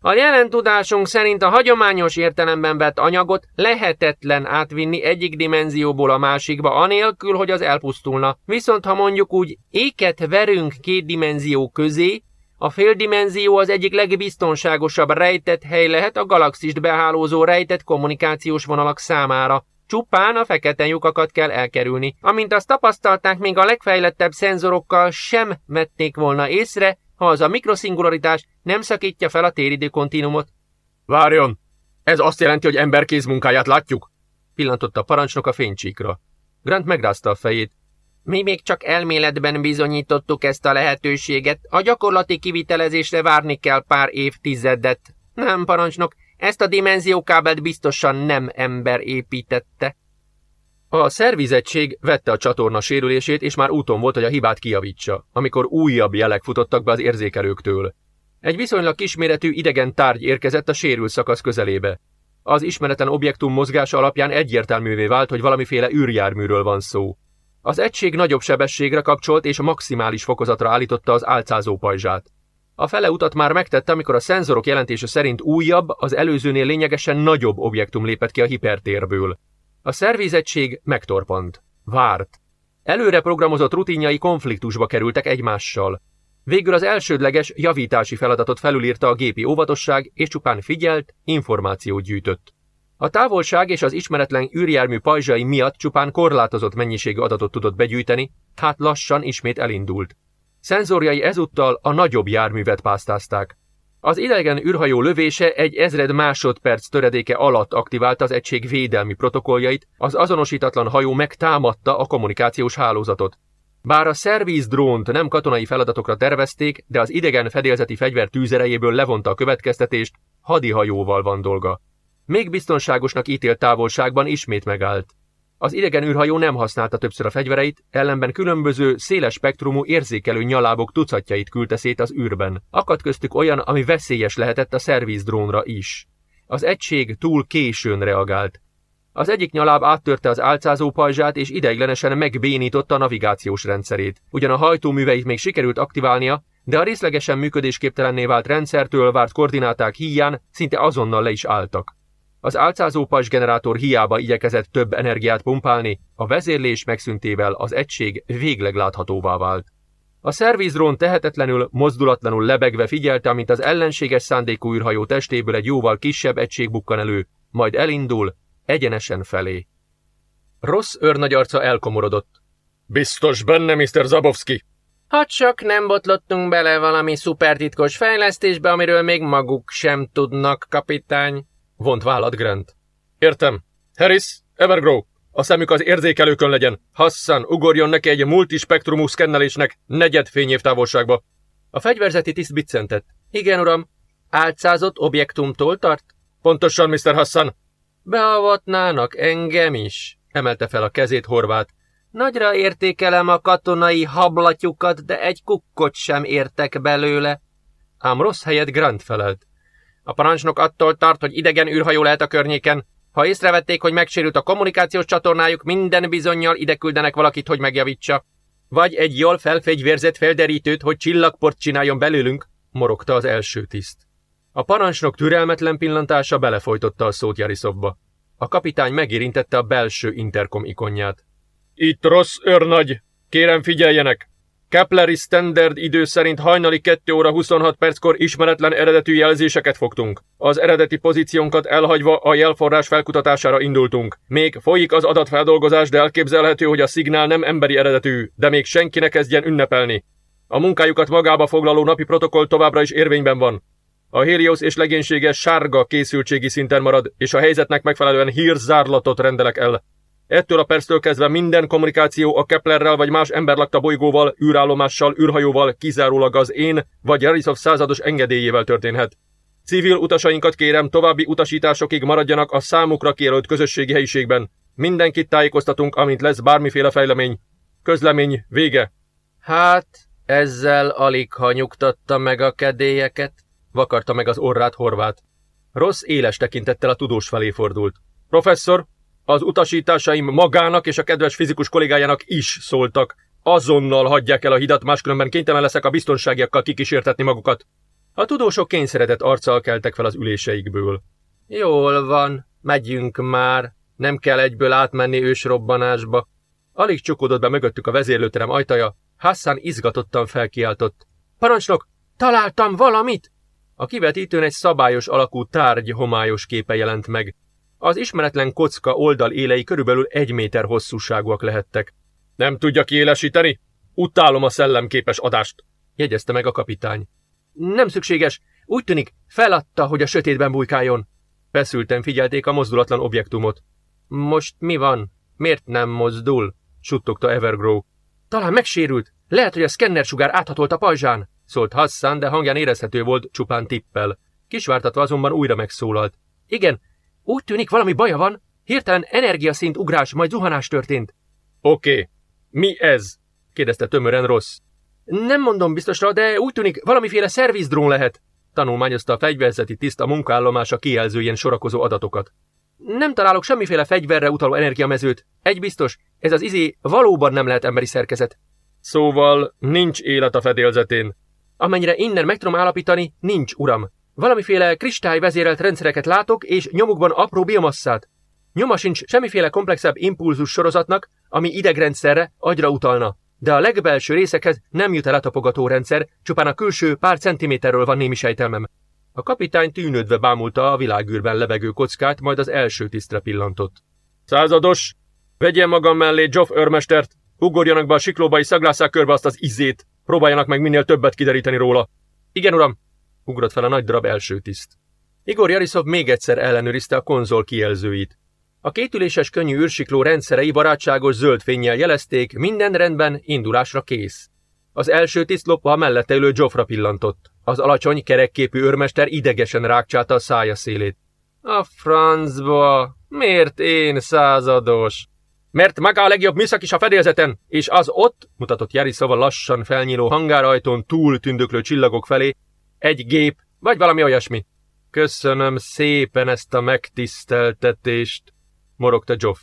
[SPEAKER 2] A jelen tudásunk szerint a hagyományos értelemben vett anyagot lehetetlen átvinni egyik dimenzióból a másikba, anélkül, hogy az elpusztulna. Viszont ha mondjuk úgy éket verünk két dimenzió közé, a féldimenzió az egyik legbiztonságosabb rejtett hely lehet a galaxist behálózó rejtett kommunikációs vonalak számára. Csupán a fekete lyukakat kell elkerülni. Amint azt tapasztalták, még a legfejlettebb szenzorokkal sem vették volna észre, ha az a mikroszingularitás nem szakítja fel a téridő kontinumot.
[SPEAKER 1] Várjon! Ez azt jelenti, hogy emberkéz munkáját látjuk? Pillantott a parancsnok a fénycsíkra. Grant megrázta a fejét.
[SPEAKER 2] Mi még csak elméletben bizonyítottuk ezt a lehetőséget, a gyakorlati kivitelezésre várni kell pár évtizedet. Nem, parancsnok, ezt a dimenziókábelt biztosan nem ember építette.
[SPEAKER 1] A szervizettség vette a csatorna sérülését, és már úton volt, hogy a hibát kijavítsa, amikor újabb jelek futottak be az érzékelőktől. Egy viszonylag kisméretű idegen tárgy érkezett a sérült szakasz közelébe. Az ismeretlen objektum mozgása alapján egyértelművé vált, hogy valamiféle űrjárműről van szó. Az egység nagyobb sebességre kapcsolt és maximális fokozatra állította az álcázó pajzsát. A fele utat már megtette, amikor a szenzorok jelentése szerint újabb, az előzőnél lényegesen nagyobb objektum lépett ki a hipertérből. A szervizettség megtorpant. Várt. Előre programozott rutinjai konfliktusba kerültek egymással. Végül az elsődleges javítási feladatot felülírta a gépi óvatosság, és csupán figyelt, információt gyűjtött. A távolság és az ismeretlen űrjármű pajzsai miatt csupán korlátozott mennyiségű adatot tudott begyűjteni, hát lassan ismét elindult. Szenzorjai ezúttal a nagyobb járművet pásztázták. Az idegen űrhajó lövése egy ezred másodperc töredéke alatt aktiválta az egység védelmi protokolljait, az azonosítatlan hajó megtámadta a kommunikációs hálózatot. Bár a szervíz drónt nem katonai feladatokra tervezték, de az idegen fedélzeti fegyver tűzerejéből levonta a következtetést, hadihajóval van dolga. Még biztonságosnak ítélt távolságban ismét megállt. Az idegen űrhajó nem használta többször a fegyvereit, ellenben különböző, széles spektrumú érzékelő nyalábok tucatjait küldte szét az űrben. Akadt köztük olyan, ami veszélyes lehetett a szervízdrónra is. Az egység túl későn reagált. Az egyik nyaláb áttörte az álcázó pajzsát, és ideiglenesen megbénította a navigációs rendszerét. Ugyan a hajtóműveit még sikerült aktiválnia, de a részlegesen működésképtelenné vált rendszertől várt koordináták híján szinte azonnal le is álltak. Az álcázó generátor hiába igyekezett több energiát pumpálni, a vezérlés megszüntével az egység végleg láthatóvá vált. A szervízdrón tehetetlenül, mozdulatlanul lebegve figyelte, amint az ellenséges szándékú űrhajó testéből egy jóval kisebb egység bukkan elő, majd elindul, egyenesen felé. Rossz őrnagyarca elkomorodott.
[SPEAKER 3] Biztos benne, Mr. Zabowski?
[SPEAKER 2] Ha csak nem botlottunk bele valami szupertitkos fejlesztésbe, amiről még maguk sem tudnak, kapitány.
[SPEAKER 1] Vont vállat Grant.
[SPEAKER 3] Értem. Harris, Evergrow, a szemük az érzékelőkön legyen. Hassan, ugorjon neki egy multispektrumú szkennelésnek negyed fényév távolságba.
[SPEAKER 1] A fegyverzeti tiszt biccentett. Igen, uram. Álcázott objektumtól tart?
[SPEAKER 3] Pontosan, Mr. Hassan.
[SPEAKER 2] Beavatnának engem is, emelte fel a kezét Horvát. Nagyra értékelem a katonai hablatyukat, de egy kukkot sem értek belőle.
[SPEAKER 1] Ám rossz helyet Grant felelt.
[SPEAKER 2] A parancsnok attól tart, hogy idegen űrhajó lehet a környéken. Ha észrevették, hogy megsérült a kommunikációs csatornájuk, minden bizonyal ide küldenek valakit, hogy megjavítsa.
[SPEAKER 1] Vagy egy jól felfegyverzett felderítőt, hogy csillagport csináljon belőlünk, morogta az első tiszt. A parancsnok türelmetlen pillantása belefolytotta a szót Jariszovba. A kapitány megérintette a belső interkom ikonját.
[SPEAKER 3] Itt rossz őrnagy! Kérem figyeljenek! Kepleri Standard idő szerint hajnali 2 óra 26 perckor ismeretlen eredetű jelzéseket fogtunk. Az eredeti pozíciónkat elhagyva a jelforrás felkutatására indultunk. Még folyik az adatfeldolgozás, de elképzelhető, hogy a szignál nem emberi eredetű, de még senki ne kezdjen ünnepelni. A munkájukat magába foglaló napi protokoll továbbra is érvényben van. A Helios és legénysége sárga készültségi szinten marad, és a helyzetnek megfelelően hírzárlatot rendelek el. Ettől a perctől kezdve minden kommunikáció a Keplerrel vagy más emberlakta bolygóval, űrállomással, űrhajóval kizárólag az én vagy Jarisov százados engedélyével történhet. Civil utasainkat kérem, további utasításokig maradjanak a számukra kijelölt közösségi helyiségben. Mindenkit tájékoztatunk, amint lesz bármiféle fejlemény. Közlemény vége.
[SPEAKER 2] Hát, ezzel alig ha nyugtatta meg a kedélyeket,
[SPEAKER 1] vakarta meg az orrát horvát. Rossz éles tekintettel a tudós felé fordult.
[SPEAKER 3] Professzor, az utasításaim magának és a kedves fizikus kollégájának is szóltak. Azonnal hagyják el a hidat, máskülönben kénytelen leszek a biztonságiakkal kikísértetni magukat.
[SPEAKER 1] A tudósok kényszeredett arccal keltek fel az üléseikből.
[SPEAKER 2] Jól van, megyünk már. Nem kell egyből átmenni ősrobbanásba.
[SPEAKER 1] Alig csukódott be mögöttük a vezérlőterem ajtaja, Hassan izgatottan felkiáltott. Parancsnok, találtam valamit! A kivetítőn egy szabályos alakú tárgy homályos képe jelent meg. Az ismeretlen kocka oldal élei körülbelül egy méter hosszúságúak lehettek.
[SPEAKER 3] Nem tudja kiélesíteni? Utálom a szellemképes adást,
[SPEAKER 1] jegyezte meg a kapitány. Nem szükséges. Úgy tűnik, feladta, hogy a sötétben bujkáljon. Feszülten figyelték a mozdulatlan objektumot. Most mi van? Miért nem mozdul? suttogta Evergrow. Talán megsérült. Lehet, hogy a szkenner sugár áthatolt a pajzsán, szólt Hassan, de hangján érezhető volt csupán tippel. Kisvártatva azonban újra megszólalt. Igen, úgy tűnik, valami baja van. Hirtelen energiaszint ugrás, majd zuhanás történt.
[SPEAKER 3] Oké. Okay. Mi ez? kérdezte tömören rossz.
[SPEAKER 1] Nem mondom biztosra, de úgy tűnik, valamiféle szervizdrón lehet. Tanulmányozta a fegyverzeti tiszt a munkaállomása kijelzőjén sorakozó adatokat. Nem találok semmiféle fegyverre utaló energiamezőt. Egy biztos, ez az izé valóban nem lehet emberi szerkezet.
[SPEAKER 3] Szóval nincs élet a fedélzetén.
[SPEAKER 1] Amennyire innen meg tudom állapítani, nincs, uram. Valamiféle kristályvezérelt rendszereket látok, és nyomukban apró biomasszát. Nyoma sincs semmiféle komplexebb impulzus sorozatnak, ami idegrendszerre, agyra utalna. De a legbelső részekhez nem jut el a tapogató rendszer, csupán a külső pár centiméterről van némi sejtelmem. A kapitány tűnődve bámulta a világűrben levegő kockát, majd az első tisztre pillantott.
[SPEAKER 3] Százados, vegye magam mellé Geoff örmestert, ugorjanak be a siklóba és szaglásszák körbe azt az izét, próbáljanak meg minél többet kideríteni róla.
[SPEAKER 1] Igen, uram, ugrott fel a nagy darab első tiszt. Igor Jarisov még egyszer ellenőrizte a konzol kijelzőit. A kétüléses könnyű űrsikló rendszerei barátságos zöld fényjel jelezték, minden rendben, indulásra kész. Az első tiszt lopva a mellette ülő Joffra pillantott. Az alacsony, kerekképű őrmester idegesen rákcsálta a szája szélét. A francba, miért én százados? Mert maga a legjobb műszak is a fedélzeten, és az ott, mutatott Jariszova lassan felnyíló hangárajtón túl tündöklő csillagok felé, egy gép, vagy valami olyasmi. Köszönöm szépen ezt a megtiszteltetést, morogta Joff.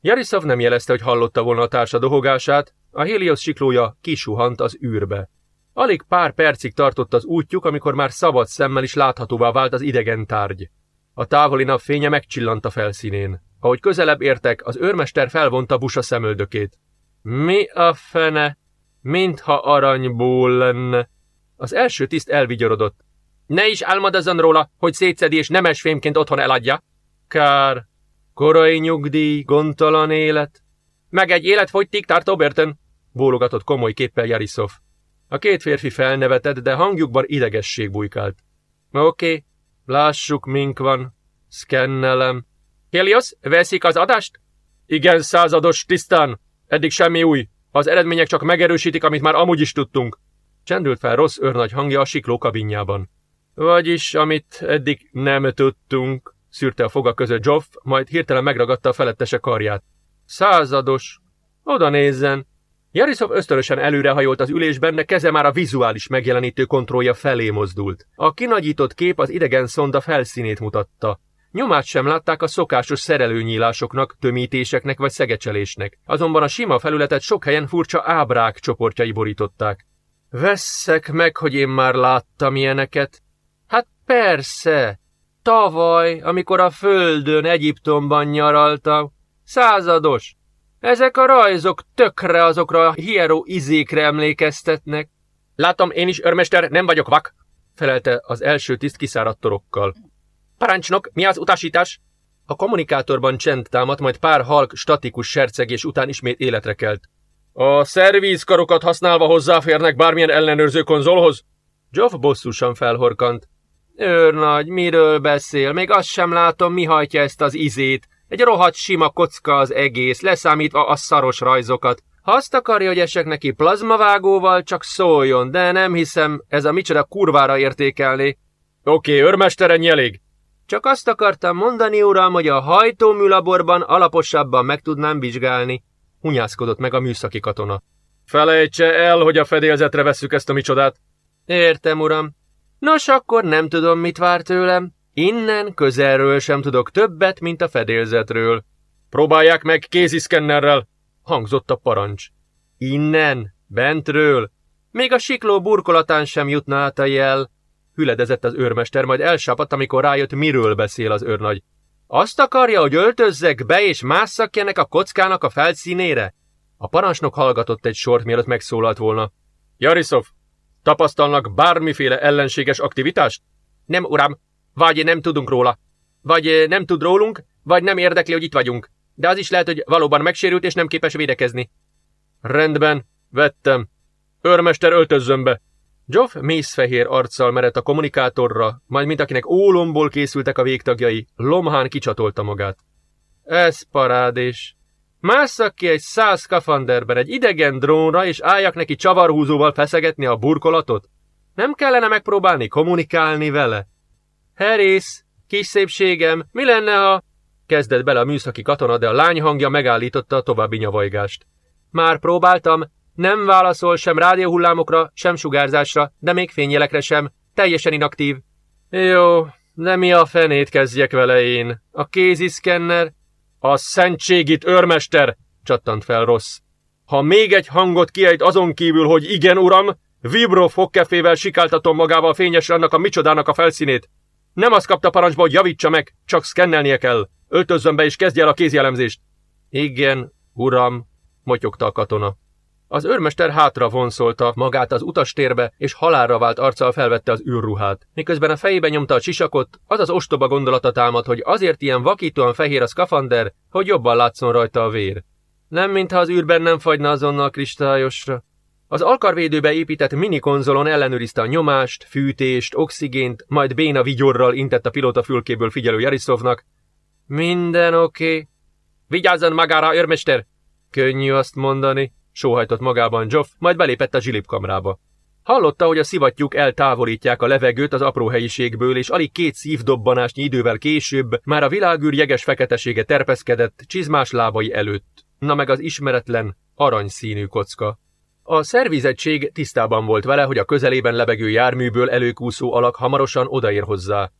[SPEAKER 1] Jariszov nem jelezte, hogy hallotta volna a társa dohogását, a Helios siklója kisuhant az űrbe. Alig pár percig tartott az útjuk, amikor már szabad szemmel is láthatóvá vált az idegen tárgy. A távoli napfénye megcsillant a felszínén. Ahogy közelebb értek, az őrmester felvonta busa szemöldökét. Mi a fene? Mintha aranyból lenne. Az első tiszt elvigyorodott. Ne is álmodozzon róla, hogy szétszedi és nemesfémként otthon eladja. Kár. Korai nyugdíj, gondtalan élet. Meg egy életfogytig tartó börtön, bólogatott komoly képpel Jariszov. A két férfi felnevetett, de hangjukban idegesség bujkált. Oké, okay, lássuk, mink van. Szkennelem. Helios, veszik az adást? Igen, százados, tisztán. Eddig semmi új. Az eredmények csak megerősítik, amit már amúgy is tudtunk. Csendült fel rossz őrnagy hangja a sikló kabinjában. Vagyis, amit eddig nem tudtunk, szűrte a foga között Joff, majd hirtelen megragadta a felettese karját. Százados! Oda nézzen! Jarisov ösztönösen előrehajolt az ülésben, de keze már a vizuális megjelenítő kontrollja felé mozdult. A kinagyított kép az idegen szonda felszínét mutatta. Nyomát sem látták a szokásos szerelőnyílásoknak, tömítéseknek vagy szegecselésnek. Azonban a sima felületet sok helyen furcsa ábrák csoportjai borították. Vesszek meg, hogy én már láttam ilyeneket. Hát persze, tavaly, amikor a földön Egyiptomban nyaraltam. Százados. Ezek a rajzok tökre azokra a hieró izékre emlékeztetnek. Látom, én is, örmester, nem vagyok vak, felelte az első tiszt kiszáradt torokkal. Parancsnok, mi az utasítás? A kommunikátorban csend támadt, majd pár halk, statikus sercegés után ismét életre kelt. A szervízkarokat használva hozzáférnek bármilyen ellenőrző konzolhoz? Geoff bosszusan felhorkant. Őrnagy, miről beszél? Még azt sem látom, mi hajtja ezt az izét. Egy rohadt sima kocka az egész, leszámítva a szaros rajzokat. Ha azt akarja, hogy esek neki plazmavágóval, csak szóljon, de nem hiszem, ez a micsoda kurvára értékelni. Oké, okay, őrmester, ennyi elég. Csak azt akartam mondani, uram, hogy a hajtóműlaborban alaposabban meg tudnám vizsgálni. Hunyászkodott meg a műszaki katona. Felejtse el, hogy a fedélzetre vesszük ezt a micsodát. Értem, uram. Nos, akkor nem tudom, mit vár tőlem. Innen közelről sem tudok többet, mint a fedélzetről. Próbálják meg kéziszkennerrel, hangzott a parancs. Innen, bentről. Még a sikló burkolatán sem jutna át a jel. Hüledezett az őrmester, majd elsápadt, amikor rájött, miről beszél az őrnagy. Azt akarja, hogy öltözzek be és másszak a kockának a felszínére? A parancsnok hallgatott egy sort, mielőtt megszólalt volna. Jarisov, tapasztalnak bármiféle ellenséges aktivitást? Nem, uram, vagy nem tudunk róla. Vagy nem tud rólunk, vagy nem érdekli, hogy itt vagyunk. De az is lehet, hogy valóban megsérült és nem képes védekezni. Rendben, vettem. Őrmester öltözzön be. Geoff mészfehér arccal merett a kommunikátorra, majd mint akinek ólomból készültek a végtagjai, lomhán kicsatolta magát. Ez parádés. Másszak ki egy száz skafanderben egy idegen drónra, és álljak neki csavarhúzóval feszegetni a burkolatot? Nem kellene megpróbálni kommunikálni vele? Herész, kis szépségem, mi lenne, ha... Kezdett bele a műszaki katona, de a lány hangja megállította a további nyavajgást. Már próbáltam, nem válaszol sem rádióhullámokra, sem sugárzásra, de még fényjelekre sem, teljesen inaktív. Jó, de mi a fenét kezdjek vele én? A kéziszkenner? A szentségit, őrmester! csattant fel rossz. Ha még egy hangot kiejt azon kívül, hogy igen, uram, vibro fogkefével sikáltatom magával fényesre annak a micsodának a felszínét. Nem azt kapta parancsba, hogy javítsa meg, csak szkennelnie kell. Öltözzön be és kezdje el a kézjelemzést. Igen, uram, motyogta a katona. Az őrmester hátra vonszolta magát az utastérbe, és halálra vált arccal felvette az űrruhát. Miközben a fejébe nyomta a csisakot, az az ostoba gondolata támad, hogy azért ilyen vakítóan fehér a szkafander, hogy jobban látszon rajta a vér. Nem mintha az űrben nem fagyna azonnal kristályosra. Az alkarvédőbe épített minikonzolon ellenőrizte a nyomást, fűtést, oxigént, majd béna vigyorral intett a pilóta fülkéből figyelő Jariszovnak. Minden oké, okay.
[SPEAKER 2] Vigyázzon magára, őrmester! Könnyű azt mondani, sóhajtott magában Joff, majd belépett a zsilipkamrába. Hallotta, hogy a szivattyúk eltávolítják a levegőt az apró helyiségből, és alig két szívdobbanásnyi idővel később már a világűr jeges feketesége terpeszkedett csizmás lábai előtt. Na meg az ismeretlen, aranyszínű kocka. A szervizettség tisztában volt vele, hogy a közelében lebegő járműből előkúszó alak hamarosan odaér hozzá.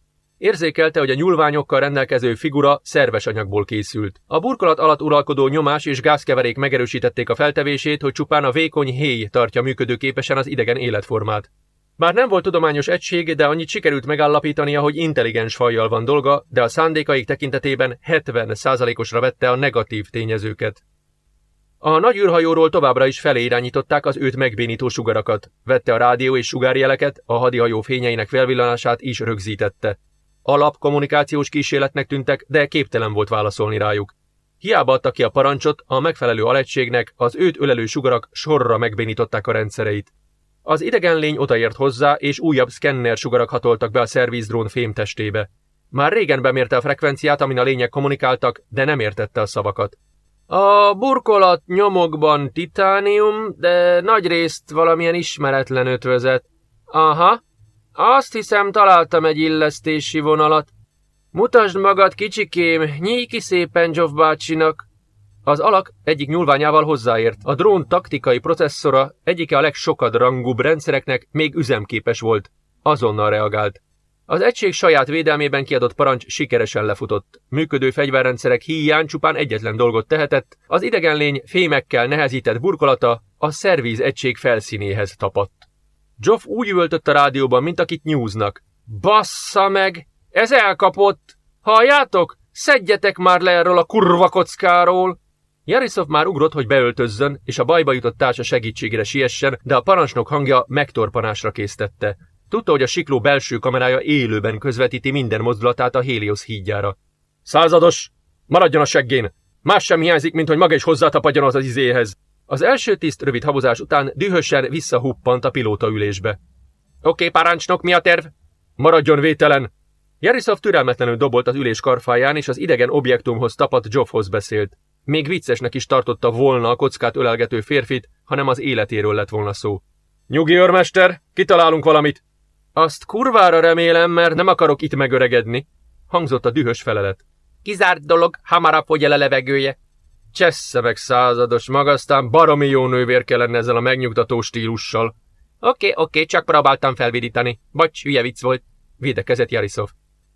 [SPEAKER 2] Érzékelte, hogy a nyúlványokkal rendelkező figura szerves anyagból készült. A burkolat alatt uralkodó nyomás és gázkeverék megerősítették a feltevését, hogy csupán a vékony héj tartja működőképesen az idegen életformát. Bár nem volt tudományos egység, de annyit sikerült megállapítania, hogy intelligens fajjal van dolga, de a szándékaik tekintetében 70%-osra vette a negatív tényezőket. A nagy űrhajóról továbbra is felé irányították az őt megbénító sugarakat. Vette a rádió és sugárjeleket, a hadihajó fényeinek felvillanását is rögzítette. Alap kommunikációs kísérletnek tűntek, de képtelen volt válaszolni rájuk. Hiába adta ki a parancsot, a megfelelő alegységnek az őt ölelő sugarak sorra megbénították a rendszereit. Az idegen lény odaért hozzá, és újabb szkenner sugarak hatoltak be a szervizdrón fémtestébe. Már régen bemérte a frekvenciát, amin a lények kommunikáltak, de nem értette a szavakat. A burkolat nyomokban titánium, de nagyrészt valamilyen ismeretlen ötvözet. Aha, azt hiszem találtam egy illesztési vonalat. Mutasd magad, kicsikém, nyíj ki szépen Geoff bácsinak. Az alak egyik nyúlványával hozzáért. A drón taktikai processzora egyike a legsokadrangúbb rendszereknek még üzemképes volt. Azonnal reagált. Az egység saját védelmében kiadott parancs sikeresen lefutott. Működő fegyverrendszerek híján csupán egyetlen dolgot tehetett, az idegenlény fémekkel nehezített burkolata a szervíz egység felszínéhez tapadt. Joff úgy üvöltött a rádióban, mint akit nyúznak. Bassza meg! Ez elkapott! Halljátok? Szedjetek már le erről a kurva kockáról! Jarisov már ugrott, hogy beöltözzön, és a bajba jutott társa segítségére siessen, de a parancsnok hangja megtorpanásra késztette. Tudta, hogy a sikló belső kamerája élőben közvetíti minden mozdulatát a Helios hídjára. Százados! Maradjon a seggén! Más sem hiányzik, mint hogy maga is hozzátapadjon az az izéhez. Az első tiszt rövid habozás után dühösen visszahuppant a pilótaülésbe. Oké, okay, parancsnok, mi a terv? Maradjon vételen! Jarisov türelmetlenül dobolt az ülés karfáján, és az idegen objektumhoz tapadt Joffhoz beszélt. Még viccesnek is tartotta volna a kockát ölelgető férfit, hanem az életéről lett volna szó. Nyugi őrmester, kitalálunk valamit! Azt kurvára remélem, mert nem akarok itt megöregedni, hangzott a dühös felelet. Kizárt dolog, hamarabb fogy el a levegője. Csessze meg százados, magasztán baromi jó nővér kellene ezzel a megnyugtató stílussal. Oké, oké, csak próbáltam felvidítani. Bocs, hülye vicc volt. Védekezett Jarisov.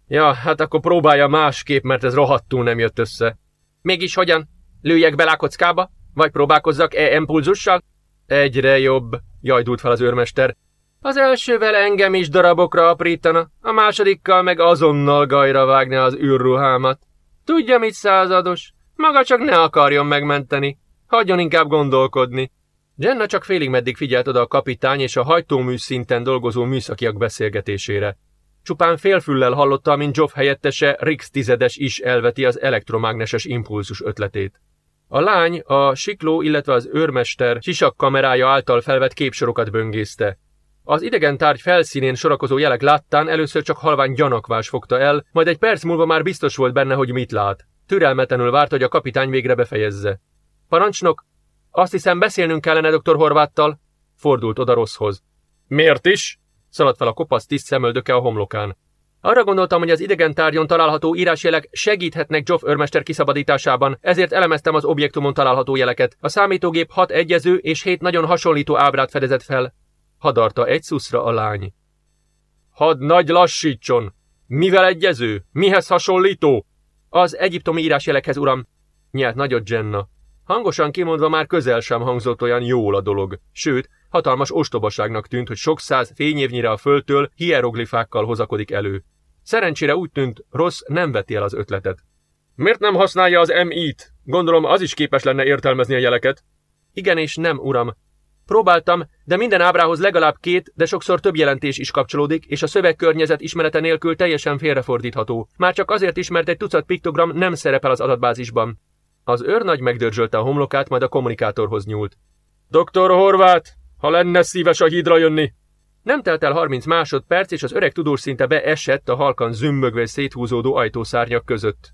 [SPEAKER 2] Ja, hát akkor próbálja másképp, mert ez rohadtul nem jött össze. Mégis hogyan? Lőjek bele a? Vagy próbálkozzak e-impulzussal? Egyre jobb, jajdult fel az őrmester. Az elsővel engem is darabokra aprítana, a másodikkal meg azonnal gajra vágna az űrruhámat. Tudja mit, százados? Maga csak ne akarjon megmenteni. Hagyjon inkább gondolkodni. Jenna csak félig meddig figyelt oda a kapitány és a hajtómű szinten dolgozó műszakiak beszélgetésére. Csupán félfüllel hallotta, mint Joff helyettese Rix tizedes is elveti az elektromágneses impulzus ötletét. A lány a sikló, illetve az őrmester sisak kamerája által felvett képsorokat böngészte. Az idegen tárgy felszínén sorakozó jelek láttán először csak halvány gyanakvás fogta el, majd egy perc múlva már biztos volt benne, hogy mit lát. Türelmetlenül várt, hogy a kapitány végre befejezze. Parancsnok, azt hiszem beszélnünk kellene dr. Horváttal, fordult oda Rosszhoz. Miért is? szaladt fel a kopasz tiszt szemöldöke a homlokán. Arra gondoltam, hogy az idegen tárgyon található írásjelek segíthetnek Joff örmester kiszabadításában, ezért elemeztem az objektumon található jeleket. A számítógép hat egyező és hét nagyon hasonlító ábrát fedezett fel. Hadarta egy szuszra a lány. Had nagy lassítson! Mivel egyező? Mihez hasonlító? Az egyiptomi írásjelekhez, uram, nyelt nagyot Jenna. Hangosan kimondva már közel sem hangzott olyan jól a dolog, sőt, hatalmas ostobaságnak tűnt, hogy sok száz fényévnyire a földtől hieroglifákkal hozakodik elő. Szerencsére úgy tűnt, rossz nem veti el az ötletet. Miért nem használja az MI-t? Gondolom az is képes lenne értelmezni a jeleket. Igen és nem, uram. Próbáltam, de minden ábrához legalább két, de sokszor több jelentés is kapcsolódik, és a szövegkörnyezet ismerete nélkül teljesen félrefordítható. Már csak azért is, mert egy tucat piktogram nem szerepel az adatbázisban. Az őrnagy megdörzsölte a homlokát, majd a kommunikátorhoz nyúlt. Doktor Horvát, ha lenne szíves a hídra jönni! Nem telt el 30 másodperc, és az öreg tudós szinte beesett a halkan zümmögve széthúzódó ajtószárnyak között.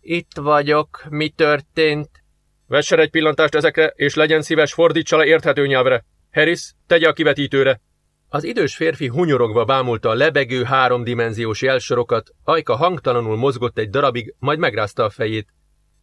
[SPEAKER 2] Itt vagyok, mi történt?
[SPEAKER 3] Vessen egy pillantást ezekre, és legyen szíves, fordítsa le érthető nyelvre. Harris, tegye a kivetítőre.
[SPEAKER 1] Az idős férfi hunyorogva bámulta a lebegő háromdimenziós jelsorokat, Ajka hangtalanul mozgott egy darabig, majd megrázta a fejét.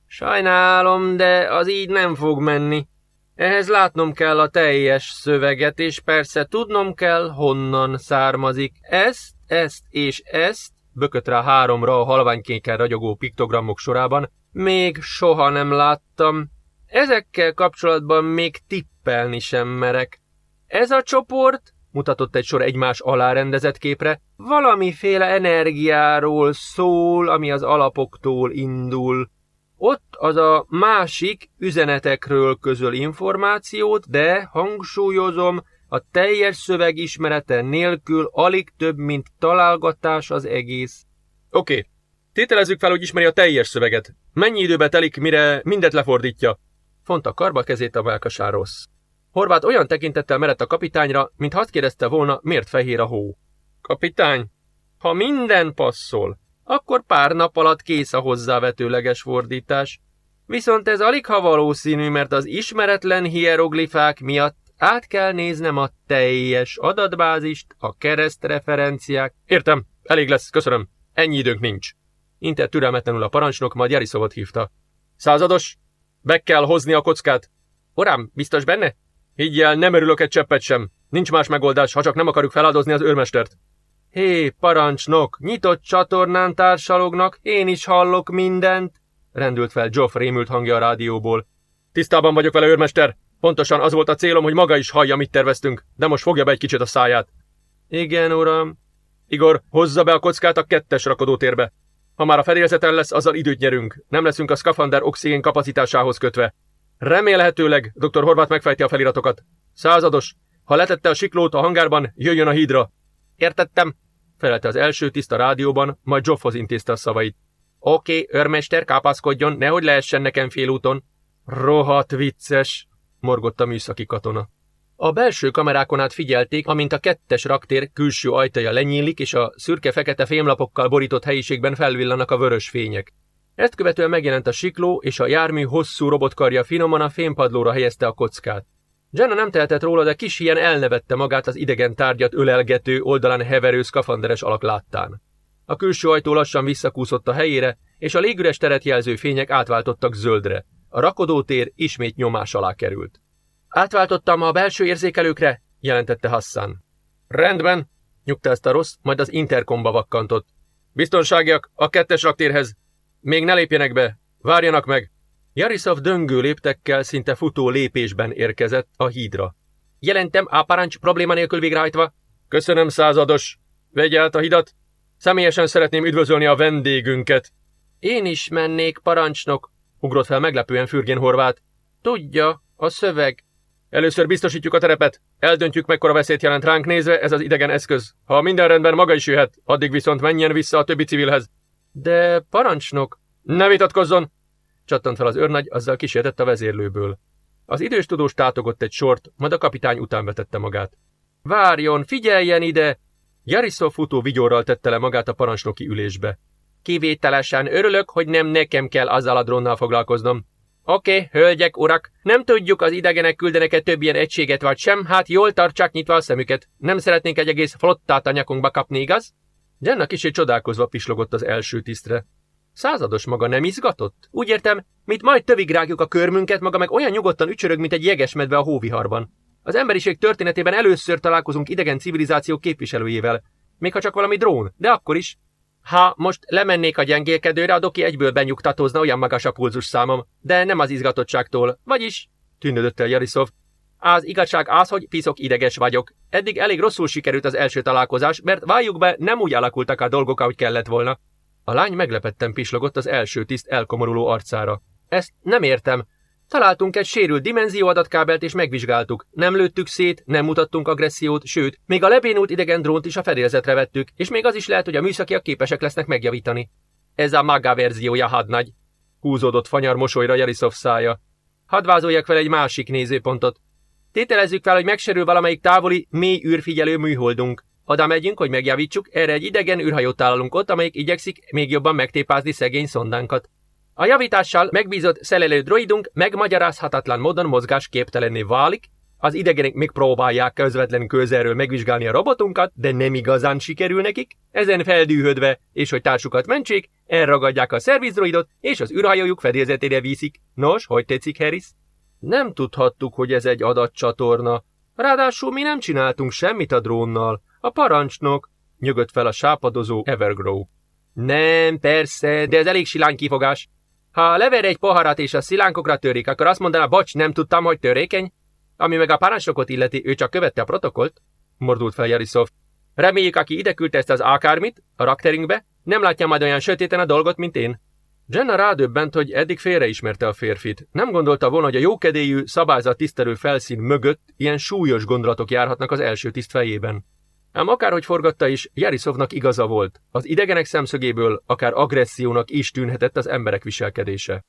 [SPEAKER 2] Sajnálom, de az így nem fog menni. Ehhez látnom kell a teljes szöveget, és persze tudnom kell, honnan származik. Ezt, ezt és ezt, bökött rá háromra a halványkéken ragyogó piktogramok sorában, még soha nem láttam. Ezekkel kapcsolatban még tippelni sem merek. Ez a csoport, mutatott egy sor egymás alá rendezett képre, valamiféle energiáról szól, ami az alapoktól indul. Ott az a másik üzenetekről közöl információt, de hangsúlyozom, a teljes szöveg ismerete nélkül alig több, mint találgatás az egész.
[SPEAKER 3] Oké, okay. Tételezzük fel, hogy ismeri a teljes szöveget. Mennyi időbe telik, mire mindet lefordítja?
[SPEAKER 1] Fonta karba kezét a melkasán rossz. Horvát olyan tekintettel merett a kapitányra, mint azt kérdezte volna, miért fehér a hó.
[SPEAKER 3] Kapitány, ha minden passzol, akkor pár nap alatt kész a hozzávetőleges fordítás. Viszont ez alig ha valószínű, mert az ismeretlen hieroglifák miatt át kell néznem a teljes adatbázist, a keresztreferenciák. Értem, elég lesz, köszönöm. Ennyi időnk nincs.
[SPEAKER 1] Inte türelmetlenül a parancsnok, majd Jariszovot hívta.
[SPEAKER 3] Százados, be kell hozni a kockát.
[SPEAKER 1] Uram, biztos benne?
[SPEAKER 3] Higgyel, nem örülök egy cseppet sem. Nincs más megoldás, ha csak nem akarjuk feláldozni az őrmestert.
[SPEAKER 2] Hé, parancsnok, nyitott csatornán társalognak, én is hallok mindent, rendült fel Geoff rémült hangja a rádióból.
[SPEAKER 3] Tisztában vagyok vele, őrmester. Pontosan az volt a célom, hogy maga is hallja, mit terveztünk, de most fogja be egy kicsit a száját.
[SPEAKER 2] Igen, uram.
[SPEAKER 3] Igor, hozza be a kockát a kettes rakodótérbe. Ha már a fedélzeten lesz, azzal időt nyerünk. Nem leszünk a skafander oxigén kapacitásához kötve. Remélhetőleg dr. Horváth megfejti a feliratokat. Százados, ha letette a siklót a hangárban, jöjjön a hídra.
[SPEAKER 1] Értettem, felelte az első tiszta rádióban, majd Joffhoz intézte a szavait. Oké, okay, őrmester, kápászkodjon, nehogy lehessen nekem félúton.
[SPEAKER 3] Rohadt vicces, morgott a műszaki katona.
[SPEAKER 1] A belső kamerákon át figyelték, amint a kettes raktér külső ajtaja lenyílik, és a szürke-fekete fémlapokkal borított helyiségben felvillanak a vörös fények. Ezt követően megjelent a sikló, és a jármű hosszú robotkarja finoman a fémpadlóra helyezte a kockát. Jenna nem tehetett róla, de kis ilyen elnevette magát az idegen tárgyat ölelgető, oldalán heverő szkafanderes alak láttán. A külső ajtó lassan visszakúszott a helyére, és a légüres teret jelző fények átváltottak zöldre. A rakodótér ismét nyomás alá került. Átváltottam a belső érzékelőkre, jelentette Hassan.
[SPEAKER 3] Rendben,
[SPEAKER 1] nyugta ezt a rossz, majd az interkomba vakkantott.
[SPEAKER 3] Biztonságiak, a kettes raktérhez. Még ne lépjenek be, várjanak meg.
[SPEAKER 1] Jarisov döngő léptekkel szinte futó lépésben érkezett a hídra. Jelentem, a parancs probléma nélkül végrehajtva.
[SPEAKER 3] Köszönöm, százados. Vegye át a hidat. Személyesen szeretném üdvözölni a vendégünket.
[SPEAKER 2] Én is mennék, parancsnok,
[SPEAKER 1] ugrott fel meglepően fürgén horvát.
[SPEAKER 2] Tudja, a szöveg.
[SPEAKER 3] Először biztosítjuk a terepet. Eldöntjük, mekkora veszélyt jelent ránk nézve ez az idegen eszköz. Ha minden rendben, maga is jöhet, addig viszont menjen vissza a többi civilhez.
[SPEAKER 2] De parancsnok...
[SPEAKER 3] Ne vitatkozzon!
[SPEAKER 1] Csattant fel az őrnagy, azzal kísértett a vezérlőből. Az idős tudós tátogott egy sort, majd a kapitány után vetette magát.
[SPEAKER 2] Várjon, figyeljen ide!
[SPEAKER 1] Jariszov futó vigyorral tette le magát a parancsnoki ülésbe.
[SPEAKER 2] Kivételesen örülök, hogy nem nekem kell azzal a drónnal foglalkoznom. Oké, okay, hölgyek, urak, nem tudjuk, az idegenek küldenek-e több ilyen egységet vagy sem, hát jól tartsák nyitva a szemüket. Nem szeretnénk egy egész flottát a nyakunkba kapni, igaz?
[SPEAKER 1] Jenna kicsit csodálkozva pislogott az első tisztre. Százados maga nem izgatott?
[SPEAKER 2] Úgy értem, mit majd tövig rágjuk a körmünket, maga meg olyan nyugodtan ücsörög, mint egy jegesmedve a hóviharban. Az emberiség történetében először találkozunk idegen civilizáció képviselőjével. Még ha csak valami drón, de akkor is. Ha most lemennék a gyengélkedőre, a doki egyből benyugtatózna, olyan magas a pulzus számom, de nem az izgatottságtól. Vagyis, tűnődött el Jariszov, az igazság az, hogy piszok ideges vagyok. Eddig elég rosszul sikerült az első találkozás, mert valljuk be, nem úgy alakultak a dolgok, ahogy kellett volna.
[SPEAKER 1] A lány meglepetten pislogott az első tiszt elkomoruló arcára.
[SPEAKER 2] Ezt nem értem. Találtunk egy sérült dimenzióadatkábelt és megvizsgáltuk. Nem lőttük szét, nem mutattunk agressziót, sőt, még a lebénult idegen drónt is a fedélzetre vettük, és még az is lehet, hogy a műszakiak képesek lesznek megjavítani. Ez a maga verziója hadnagy. Húzódott fanyar mosolyra Jeliszov szája. Hadd vázoljak fel egy másik nézőpontot. Tételezzük fel, hogy megsérül valamelyik távoli, mély űrfigyelő műholdunk. Oda megyünk, hogy megjavítsuk, erre egy idegen űrhajót találunk ott, amelyik igyekszik még jobban megtépázni szegény szondánkat. A javítással megbízott szelelő droidunk megmagyarázhatatlan módon mozgásképtelenné válik, az idegenek megpróbálják közvetlen közelről megvizsgálni a robotunkat, de nem igazán sikerül nekik. Ezen feldűhödve, és hogy társukat mentsék, elragadják a szervizdroidot, és az űrhajójuk fedélzetére viszik. Nos, hogy tetszik, Harris? Nem tudhattuk, hogy ez egy adatcsatorna. Ráadásul mi nem csináltunk semmit a drónnal. A parancsnok, nyögött fel a sápadozó Evergrow. Nem, persze, de ez elég silány kifogás. Ha lever egy poharat és a szilánkokra törik, akkor azt mondaná, bocs, nem tudtam, hogy törékeny. Ami meg a parancsnokot illeti, ő csak követte a protokollt, mordult fel Jarisov. Reméljük, aki ide küldte ezt az akármit, a rakteringbe, nem látja majd olyan sötéten a dolgot, mint én. Jenna rádöbbent, hogy eddig félreismerte a férfit. Nem gondolta volna, hogy a jókedélyű, szabályzat tisztelő felszín mögött ilyen súlyos gondolatok járhatnak az első tiszt fejében. Ám akárhogy forgatta is, Jarisovnak igaza volt. Az idegenek szemszögéből akár agressziónak is tűnhetett az emberek viselkedése.